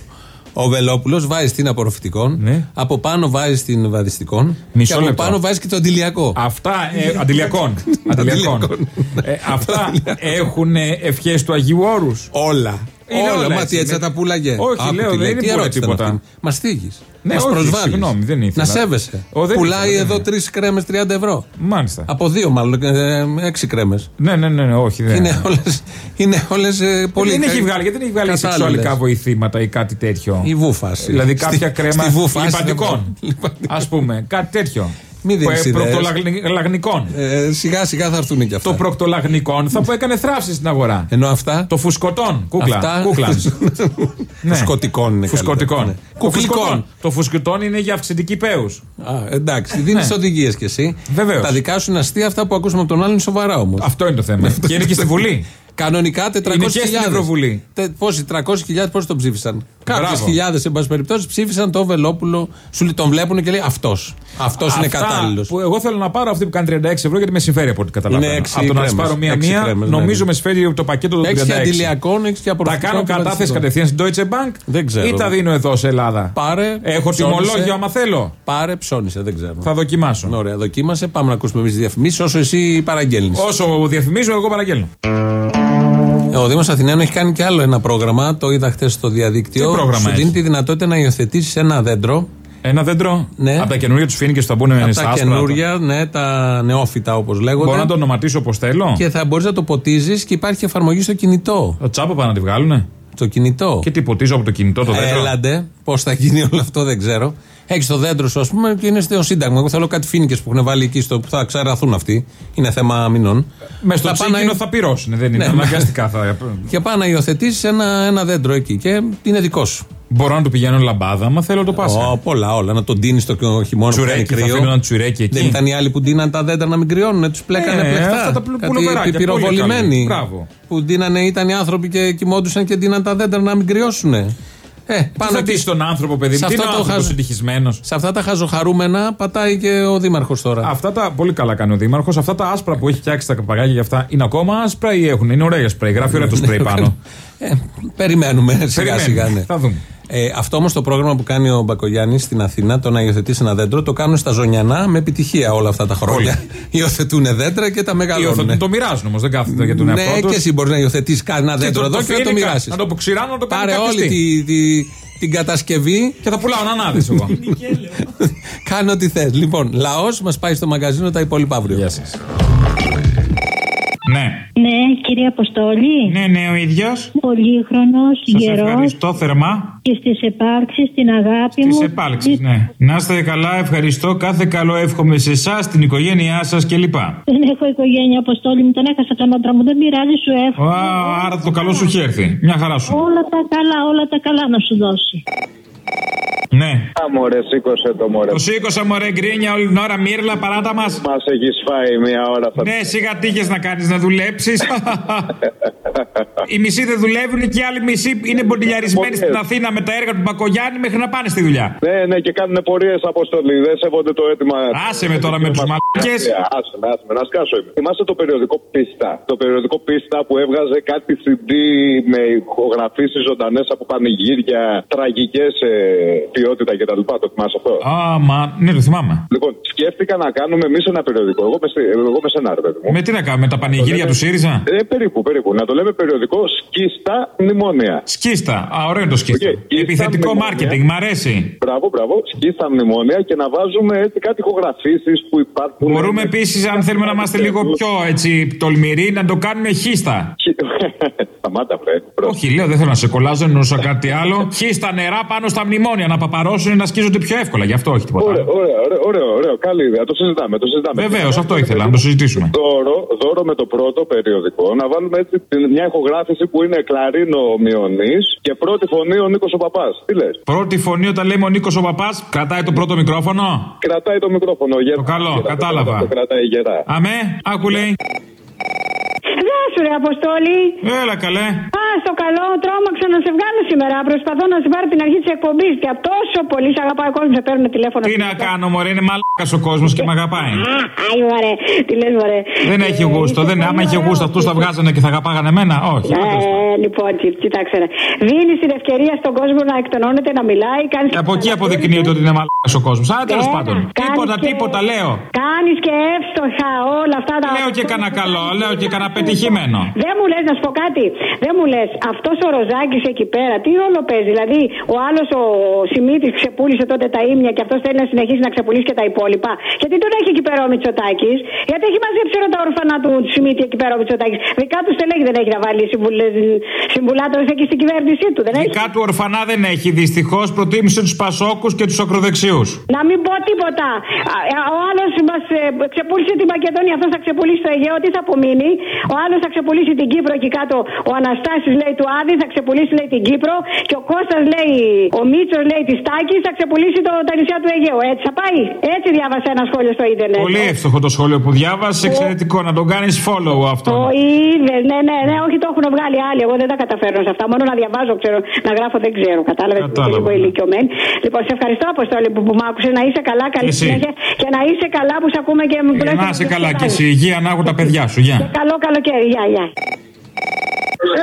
Speaker 2: ο Βελόπουλος, βάζει την απορροφητικών. Από πάνω βάζει την βαδιστικών.
Speaker 3: Ναι. Μισό
Speaker 2: και από
Speaker 3: λεπτό.
Speaker 2: πάνω βάζει και το αντιλιακό.
Speaker 3: Αυτά. Ε, αντιλιακών. Αντιλιακών. Ε, αυτά έχουν ευχές του Αγίου Όρους.
Speaker 2: Όλα.
Speaker 3: Είναι
Speaker 2: όλα,
Speaker 3: όλα
Speaker 2: μα
Speaker 3: έτσι,
Speaker 2: τι έτσι
Speaker 3: ναι.
Speaker 2: θα τα πουλάγε.
Speaker 3: Όχι,
Speaker 2: Άκου
Speaker 3: λέω,
Speaker 2: τι
Speaker 3: δεν
Speaker 2: λέει.
Speaker 3: είναι
Speaker 2: Τι
Speaker 3: πουλάει
Speaker 2: ερώτηση ήταν
Speaker 3: τίποτα.
Speaker 2: αυτή. Μα θίγει.
Speaker 3: Ναι,
Speaker 2: Μας
Speaker 3: όχι,
Speaker 2: προσβάλλεις.
Speaker 3: συγγνώμη, δεν ήθελα.
Speaker 2: Να σέβεσαι.
Speaker 3: Ω, δεν
Speaker 2: Πουλάει
Speaker 3: ήθελα,
Speaker 2: εδώ
Speaker 3: δεν
Speaker 2: τρεις κρέμες 30 ευρώ.
Speaker 3: Μάλιστα.
Speaker 2: Από δύο μάλλον, ε, έξι κρέμες.
Speaker 3: Ναι, ναι, ναι, ναι, όχι. Δεν.
Speaker 2: Είναι όλες είναι όλες, ε, πολύ
Speaker 3: δεν έχει
Speaker 2: καλ-
Speaker 3: βγάλει, γιατί δεν έχει βγάλει
Speaker 2: κατάλληλες.
Speaker 3: σεξουαλικά βοηθήματα ή κάτι τέτοιο;
Speaker 2: Η βούφαση.
Speaker 3: Δηλαδή
Speaker 2: Στη-
Speaker 3: κάποια κρέμα
Speaker 2: στη βούφαση
Speaker 3: λιπαντικών.
Speaker 2: δεν-
Speaker 3: Α πούμε, κάτι τέτοιο.
Speaker 2: Μη δίνεις ιδέες.
Speaker 3: Προκτολαγνικών.
Speaker 2: Ε, σιγά σιγά θα έρθουν και αυτά.
Speaker 3: Το προκτολαγνικών θα που έκανε θράψη στην αγορά.
Speaker 2: Ενώ αυτά;
Speaker 3: Το φουσκωτών. Κούκλα.
Speaker 2: Αυτά-
Speaker 3: Κούκλας. Ναι.
Speaker 2: Φουσκωτικών είναι
Speaker 3: Φουσκωτικών.
Speaker 2: καλύτερα. Ναι.
Speaker 3: Το φουσκωτών.
Speaker 2: Κουκλικών.
Speaker 3: Το φουσκωτών είναι για αυξητική πέους.
Speaker 2: Α, εντάξει, δίνεις
Speaker 3: Ναι.
Speaker 2: οδηγίες κι εσύ.
Speaker 3: Βεβαίως.
Speaker 2: Τα δικά σου είναι αστεία, αυτά που ακούσαμε από τον άλλον είναι σοβαρά όμως.
Speaker 3: Αυτό είναι το θέμα. και είναι και στη Βουλή.
Speaker 2: Κανονικά 400.000.
Speaker 3: Είναι και στην Ευρωβουλή.
Speaker 2: Τε- Πόσοι, 300.000 πώ τον ψήφισαν. Κάποιες
Speaker 3: Μπράβο.
Speaker 2: χιλιάδες, εν πάση περιπτώσει, ψήφισαν το Βελόπουλο. Σου λέει, τον βλέπουν και λέει αυτός. Αυτός είναι
Speaker 3: Αυτά
Speaker 2: κατάλληλος.
Speaker 3: Που εγώ θέλω να πάρω αυτή που κάνει 36 ευρώ γιατί με συμφέρει από ό,τι καταλαβαίνω.
Speaker 2: Είναι έξι
Speaker 3: από το να τι
Speaker 2: κρέμες.
Speaker 3: πάρω
Speaker 2: Έξι
Speaker 3: μία-μία,
Speaker 2: κρέμες, ναι,
Speaker 3: νομίζω
Speaker 2: ναι.
Speaker 3: με συμφέρει το πακέτο των 36.
Speaker 2: Έχει και αντιλιακών, έχει και
Speaker 3: Τα
Speaker 2: απορροφητικών.
Speaker 3: κάνω
Speaker 2: και
Speaker 3: κατάθεση
Speaker 2: βαδιστικών.
Speaker 3: κατευθείαν στην Deutsche Bank
Speaker 2: Δεν ξέρω.
Speaker 3: ή τα δίνω εδώ σε Ελλάδα.
Speaker 2: Πάρε.
Speaker 3: Έχω
Speaker 2: ψώνισε.
Speaker 3: τιμολόγιο άμα θέλω.
Speaker 2: Πάρε, ψώνισε, δεν ξέρω.
Speaker 3: Θα δοκιμάσω.
Speaker 2: Ωραία, δοκίμασε. Πάμε να ακούσουμε εμείς τι διαφημίσεις όσο εσύ παραγγέλνεις.
Speaker 3: Όσο διαφημίζω, εγώ παραγγέλνω.
Speaker 2: Ο Δήμος Αθηναίων έχει κάνει και άλλο ένα πρόγραμμα. Το είδα χθες στο διαδίκτυο.
Speaker 3: Τι πρόγραμμα
Speaker 2: Σου
Speaker 3: έχει;
Speaker 2: δίνει τη δυνατότητα να υιοθετήσεις ένα δέντρο.
Speaker 3: Ένα δέντρο
Speaker 2: Ναι.
Speaker 3: από τα καινούργια τους φοίνικε που θα μπουν
Speaker 2: Από
Speaker 3: στα
Speaker 2: τα
Speaker 3: άσπρα.
Speaker 2: καινούρια, ναι, τα νεόφυτα όπως λέγονται.
Speaker 3: Μπορώ να το ονοματίσω όπως θέλω.
Speaker 2: Και θα μπορείς να το ποτίζεις και υπάρχει εφαρμογή στο κινητό.
Speaker 3: Το τσάπα πάνε να τη βγάλουνε.
Speaker 2: Στο κινητό.
Speaker 3: Και τι ποτίζω από το κινητό το δέντρο;
Speaker 2: Έλαντε, πώς θα γίνει όλο αυτό δεν ξέρω. Έχεις το δέντρο σου, ας πούμε, και είναι στο Σύνταγμα. Εγώ θέλω κάτι φίνικες που έχουν βάλει εκεί στο που θα ξαραθούν αυτοί. Είναι θέμα μηνών.
Speaker 3: Μες στο
Speaker 2: Θα πάνε-
Speaker 3: τσίκινο θα πυρώσουν. Δεν είναι;
Speaker 2: Ναι,
Speaker 3: αναγκαστικά. Θα...
Speaker 2: Και πάει να υιοθετήσεις ένα, ένα δέντρο εκεί και είναι δικός σου.
Speaker 3: Μπορώ να του πηγαίνω λαμπάδα, μα θέλω το Πάσχα.
Speaker 2: Ω, πολλά, όλα. Να τον τίνει το χειμώνα που
Speaker 3: Τσουρέκι,
Speaker 2: κάνει
Speaker 3: θα
Speaker 2: κρύο.
Speaker 3: αφήνω ένα τσουρέκι εκεί.
Speaker 2: Δεν ήταν οι άλλοι που ντύναν τα δέντρα να μην κρυώνουν, τους πλέκανε
Speaker 3: Ναι,
Speaker 2: πλεκτά.
Speaker 3: αυτά τα πουλ-
Speaker 2: Κάτι
Speaker 3: πουλοβεράκια, πολύ
Speaker 2: πυροβολημένοι.
Speaker 3: καλή. Μπράβο.
Speaker 2: Που ντύνανε, ήταν οι άνθρωποι και κοιμόντουσαν και ντύναν τα δέντρα να μην κρυώσουν. Ε,
Speaker 3: Τι θα
Speaker 2: εκεί-
Speaker 3: πεις στον άνθρωπο, παιδί
Speaker 2: σε
Speaker 3: μου, τι είναι
Speaker 2: αυτό
Speaker 3: ο
Speaker 2: το
Speaker 3: άνθρωπος
Speaker 2: χαζο-
Speaker 3: ευτυχισμένος;
Speaker 2: Σε αυτά τα χαζοχαρούμενα πατάει και ο Δήμαρχος τώρα.
Speaker 3: Αυτά τα πολύ καλά κάνει ο Δήμαρχος. Αυτά τα άσπρα που έχει φτιάξει τα παπαγάκια για αυτά είναι ακόμα άσπρα ή έχουν; Είναι ωραία σπρέι. Γράφει ωραία το σπρέι πάνω.
Speaker 2: Ε, περιμένουμε σιγά
Speaker 3: Περιμένουμε.
Speaker 2: σιγά. Ναι.
Speaker 3: Θα δούμε.
Speaker 2: Ε, αυτό όμως το πρόγραμμα που κάνει ο Μπακογιάννης στην Αθήνα, το να υιοθετήσει ένα δέντρο, το κάνουν στα Ζωνιανά με επιτυχία όλα αυτά τα χρόνια. Υιοθετούν δέντρα και τα μεγαλώνουν.
Speaker 3: Υιοθετούν, το μοιράζουν όμως, δεν κάθονται για τον
Speaker 2: ναι,
Speaker 3: εαυτό τους.
Speaker 2: και εσύ μπορείς να υιοθετήσεις ένα
Speaker 3: Και
Speaker 2: δέντρο
Speaker 3: το-
Speaker 2: εδώ
Speaker 3: το
Speaker 2: και να το
Speaker 3: φοίνικα,
Speaker 2: μοιράσεις.
Speaker 3: να το αποξηράνω, να το κάνω
Speaker 2: Πάρε
Speaker 3: κάποιος
Speaker 2: όλη
Speaker 3: τι.
Speaker 2: τη, τη- την κατασκευή.
Speaker 3: Και θα πουλάω ανάδε εγώ.
Speaker 2: Κάνε ό,τι θες. Λοιπόν, λαός μας πάει στο μαγαζίνο τα υπόλοιπα αύριο. Γεια
Speaker 3: Ναι.
Speaker 16: Ναι, κύριε Αποστόλη.
Speaker 3: Ναι, ναι, ο ίδιος.
Speaker 16: Πολύχρονος,
Speaker 3: Σας
Speaker 16: γερός
Speaker 3: ευχαριστώ θερμά.
Speaker 16: και στις επάρξεις, στην αγάπη
Speaker 3: Τη
Speaker 16: μου.
Speaker 3: επάλξη, ναι. Να είστε καλά, ευχαριστώ. Κάθε καλό εύχομαι σε εσάς, την οικογένειά σας κλπ.
Speaker 16: Δεν έχω οικογένεια, Αποστόλη μου. Τον έχασα τον άντρα μου. Δεν πειράζει, σου εύχομαι.
Speaker 3: Α, άρα το καλό σου έχει έρθει. Μια χαρά σου.
Speaker 16: Όλα τα καλά, όλα τα καλά να σου δώσει.
Speaker 3: Ναι.
Speaker 17: Μωρέ, σήκωσε το μωρέ.
Speaker 3: Το σήκωσα μωρέ γκρίνια όλη την ώρα, μύρλα, παράτα μας.
Speaker 17: Μας έχεις φάει μία ώρα θα
Speaker 3: Ναι, σιγά τι είχες να κάνεις να δουλέψεις. Οι μισοί δεν δουλεύουν και οι άλλοι μισοί είναι μποντιλιαρισμένοι στην Αθήνα με τα έργα του Μπακογιάννη μέχρι να πάνε στη δουλειά.
Speaker 17: Ναι, ναι, και κάνουν πορείες αποστολή. Δεν σέβονται το αίτημα.
Speaker 3: Άσε με τώρα με τους μαλάκες.
Speaker 17: Άσε με, άσε με, να σκάσω. είμαι. Θυμάστε το περιοδικό Πίστα; Το περιοδικό Πίστα που έβγαζε κάτι CD με ηχογραφήσεις ζωντανές από πανηγύρια, τραγικές ε, ποιότητα κτλ. Το θυμάσαι αυτό;
Speaker 3: Α, μα ναι, το θυμάμαι.
Speaker 17: Λοιπόν, σκέφτηκα να κάνουμε εμείς ένα περιοδικό. Εγώ με, σε- εγώ με σένα, ρε παιδί μου.
Speaker 3: Με τι να κάνουμε, τα πανηγύρια του ΣΥΡΙΖΑ;
Speaker 17: Ε, περίπου, περίπου. Να το λέμε περιοδικό σκίστα μνημόνια.
Speaker 3: Σκίστα. Α, ωραίο είναι το σκίστα. Επιθετικό
Speaker 17: μνημόνια.
Speaker 3: μάρκετινγκ, μ' αρέσει.
Speaker 17: Μπράβο, μπράβο. Σκίστα μνημόνια και να βάζουμε έτσι κάτι ηχογραφήσεις που υπάρχουν.
Speaker 3: Μπορούμε επίσης, αν θέλουμε να είμαστε λίγο πιο έτσι τολμηροί, να το κάνουμε χίστα.
Speaker 17: Σταμάτα, βρε.
Speaker 3: Όχι, λέω, δεν θέλω να σε κολλάζω, εννοούσα κάτι άλλο. Χίστα νερά πάνω στα μνημόνια, να παπαρώσουν να σκίζονται πιο εύκολα. Γι' αυτό όχι τίποτα.
Speaker 17: Ωραίο, ωραίο, ωραίο, ωραίο, ωραίο. Καλή ιδέα. Το συζητάμε. Το συζητάμε.
Speaker 3: Βεβαίως, αυτό ήθελα, να το συζητήσουμε.
Speaker 17: Δώρο, δώρο με το πρώτο περιοδικό. Να βάλουμε έτσι την- μια ηχογράφηση που είναι κλαρίνο ομοιονή και πρώτη φωνή ο Νίκος ο Παπάς. Τι λες;
Speaker 3: Πρώτη φωνή όταν λέμε ο Νίκος ο Παπάς, κρατάει το πρώτο μικρόφωνο;
Speaker 17: Κρατάει το μικρόφωνο. Γερά,
Speaker 3: Το καλό,
Speaker 17: γερά,
Speaker 3: κατάλαβα.
Speaker 17: Το κρατάει γερά.
Speaker 3: Αμέ, άκου λέει.
Speaker 16: Γεια σου, ρε Αποστόλη.
Speaker 3: Έλα καλέ.
Speaker 16: Α, στο καλό, τρόμαξα να σε βγάλω σήμερα. Προσπαθώ να σε πάρω την αρχή της εκπομπής. Και τόσο πολύ σε αγαπάει ο κόσμος, σε παίρνουν τηλέφωνο.
Speaker 3: Τι να κάνω, Μωρέ, είναι μαλάκας ο κόσμος και με αγαπάει.
Speaker 16: Άι, μωρέ. Τι λες, μωρέ.
Speaker 3: Δεν έχει γούστο. Δεν, άμα είχε γούστο, αυτούς θα βγάζανε και θα αγαπάγανε εμένα. Όχι.
Speaker 16: Ε, λοιπόν, τσι, κοιτάξτε. Δίνει την ευκαιρία στον κόσμο να εκτονώνεται, να μιλάει. Κάνεις
Speaker 3: Και από εκεί αποδεικνύεται ότι είναι μαλάκας ο κόσμος. Α, τέλο
Speaker 16: Ένα,
Speaker 3: πάντων.
Speaker 16: κάνεις
Speaker 3: Τίποτα,
Speaker 16: και-
Speaker 3: τίποτα λέω.
Speaker 16: Κάνεις και εύστοχα όλα αυτά τα.
Speaker 3: Λέω και κανένα καλό, λέω και κανένα πετυχημένο.
Speaker 16: Δεν μου λες να σου πω κάτι. Δεν μου λες αυτός ο Ροζάκης εκεί πέρα τι ρόλο παίζει; Δηλαδή ο άλλος ο Σιμίτης ξεπούλησε τότε τα ύμια και αυτός θέλει να συνεχίσει να ξεπουλήσει και τα υπόλοιπα. Γιατί τον έχει εκεί πέρα ο Μητσοτάκης. Γιατί έχει μαζέψει όλα τα ορφανά του Σιμίτη εκεί πέρα ο Μητσοτάκης. Δικά του στελέχη δεν έχει να βάλει συμβουλάτορε εκεί στην κυβέρνησή του. Δεν έχει;
Speaker 3: Δικά του ορφανά δεν έχει. Δυστυχώς προτίμησε τους Πασόκους και τους ακροδεξιούς.
Speaker 16: Να μην πω τίποτα. Α, Ο άλλος μας ξεπούλησε την Μακεδονία, αυτός θα ξεπουλήσει το Αιγαίο, τι θα απομείνει; Ο άλλος θα ξεπουλήσει την Κύπρο εκεί κάτω. Ο Αναστάσης λέει του Άδη, θα ξεπουλήσει λέει την Κύπρο. Και ο Κώστας λέει, ο Μίτσος λέει της Τάκης, θα ξεπουλήσει το, τα νησιά του Αιγαίου. Έτσι θα πάει. Έτσι διάβασα ένα σχόλιο στο Ιντερνετ.
Speaker 3: Πολύ εύστοχο το σχόλιο που διάβασες. Εξαιρετικό. Να τον κάνεις follow αυτό.
Speaker 16: Το είδε, ναι, ναι, ναι, όχι το έχουν βγάλει άλλοι. Εγώ δεν τα καταφέρνω σε αυτά. Μόνο να διαβάζω, ξέρω, να γράφω δεν ξέρω. Κατάλαβες που
Speaker 3: Κατάλαβα.
Speaker 16: είμαι λίγο ηλικιωμένη. Λοιπόν, σε ευχαριστώ, Αποστόλη, που, που μ' άκουσες. Να είσαι καλά, καλή
Speaker 3: Εσύ.
Speaker 16: συνέχεια. Και να είσαι καλά που σε ακούμε και μου
Speaker 3: Για να είσαι καλά και εσύ υγεία να έχουν τα παιδιά σου. Γεια.
Speaker 16: Καλό καλοκαίρι, γεια, γεια.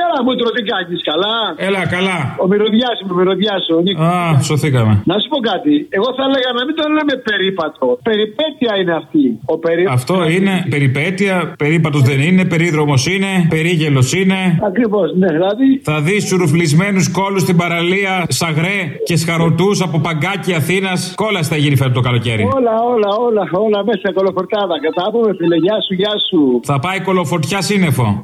Speaker 18: Έλα μου τροτικάκι, καλά.
Speaker 3: Έλα, καλά.
Speaker 18: Ο μυρωδιάς μου, ο μυρωδιάς ο Νίκος.
Speaker 3: Α, σωθήκαμε.
Speaker 18: Να σου πω κάτι. Εγώ θα έλεγα να μην το λέμε περίπατο. Περιπέτεια είναι αυτή. Ο περί...
Speaker 3: Αυτό είναι περιπέτεια, περίπατος δεν είναι, περίδρομος είναι, περίγελος είναι.
Speaker 18: Ακριβώς, ναι, δηλαδή.
Speaker 3: Θα δεις σουρουφλισμένου κόλους στην παραλία, σαγρέ και σχαρωτούς από παγκάκι Αθήνας. Κόλα θα γίνει φέτος το καλοκαίρι.
Speaker 18: Όλα, όλα, όλα, όλα μέσα κολοφορτάδα. Κατά πούμε, φίλε, γεια σου, γεια σου.
Speaker 3: Θα πάει κολοφορτιά σύννεφο.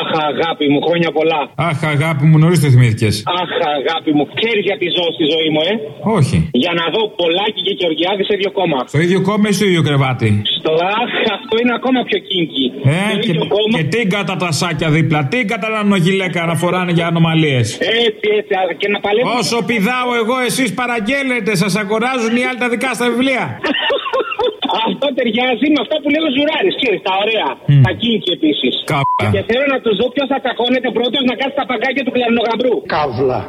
Speaker 19: Αχ, αγάπη μου, χρόνια πολλά.
Speaker 3: Αχ, αγάπη μου, νωρίς το θυμήθηκες.
Speaker 19: Αχ, αγάπη μου, ξέρει γιατί ζω στη ζωή μου, ε.
Speaker 3: Όχι.
Speaker 19: Για να δω Πολάκη και Γεωργιάδη σε ίδιο κόμμα.
Speaker 3: Στο ίδιο κόμμα ή στο ίδιο κρεβάτι;
Speaker 19: Στο αχ, αυτό είναι ακόμα πιο κίνκι.
Speaker 3: Ε, και, και τίγκα τα σάκια δίπλα. Τίγκα τα νανογιλέκα να φοράνε για ανομαλίες.
Speaker 19: Έτσι, έτσι, α, και να παλεύω.
Speaker 3: Όσο πηδάω εγώ, εσείς παραγγέλλετε, σας αγοράζουν οι άλλοι τα δικά στα βιβλία.
Speaker 19: Αυτό ταιριάζει με αυτά που λέει ο Ζουράρης, ξέρεις, τα ωραία. Τα κίνκι επίσης.
Speaker 3: Κάπα.
Speaker 19: Και θέλω να του δω ποιος θα τσακώνεται πρώτος να κάτσει τα παγκάκια του κλαρινογαμπρού.
Speaker 18: Καύλα.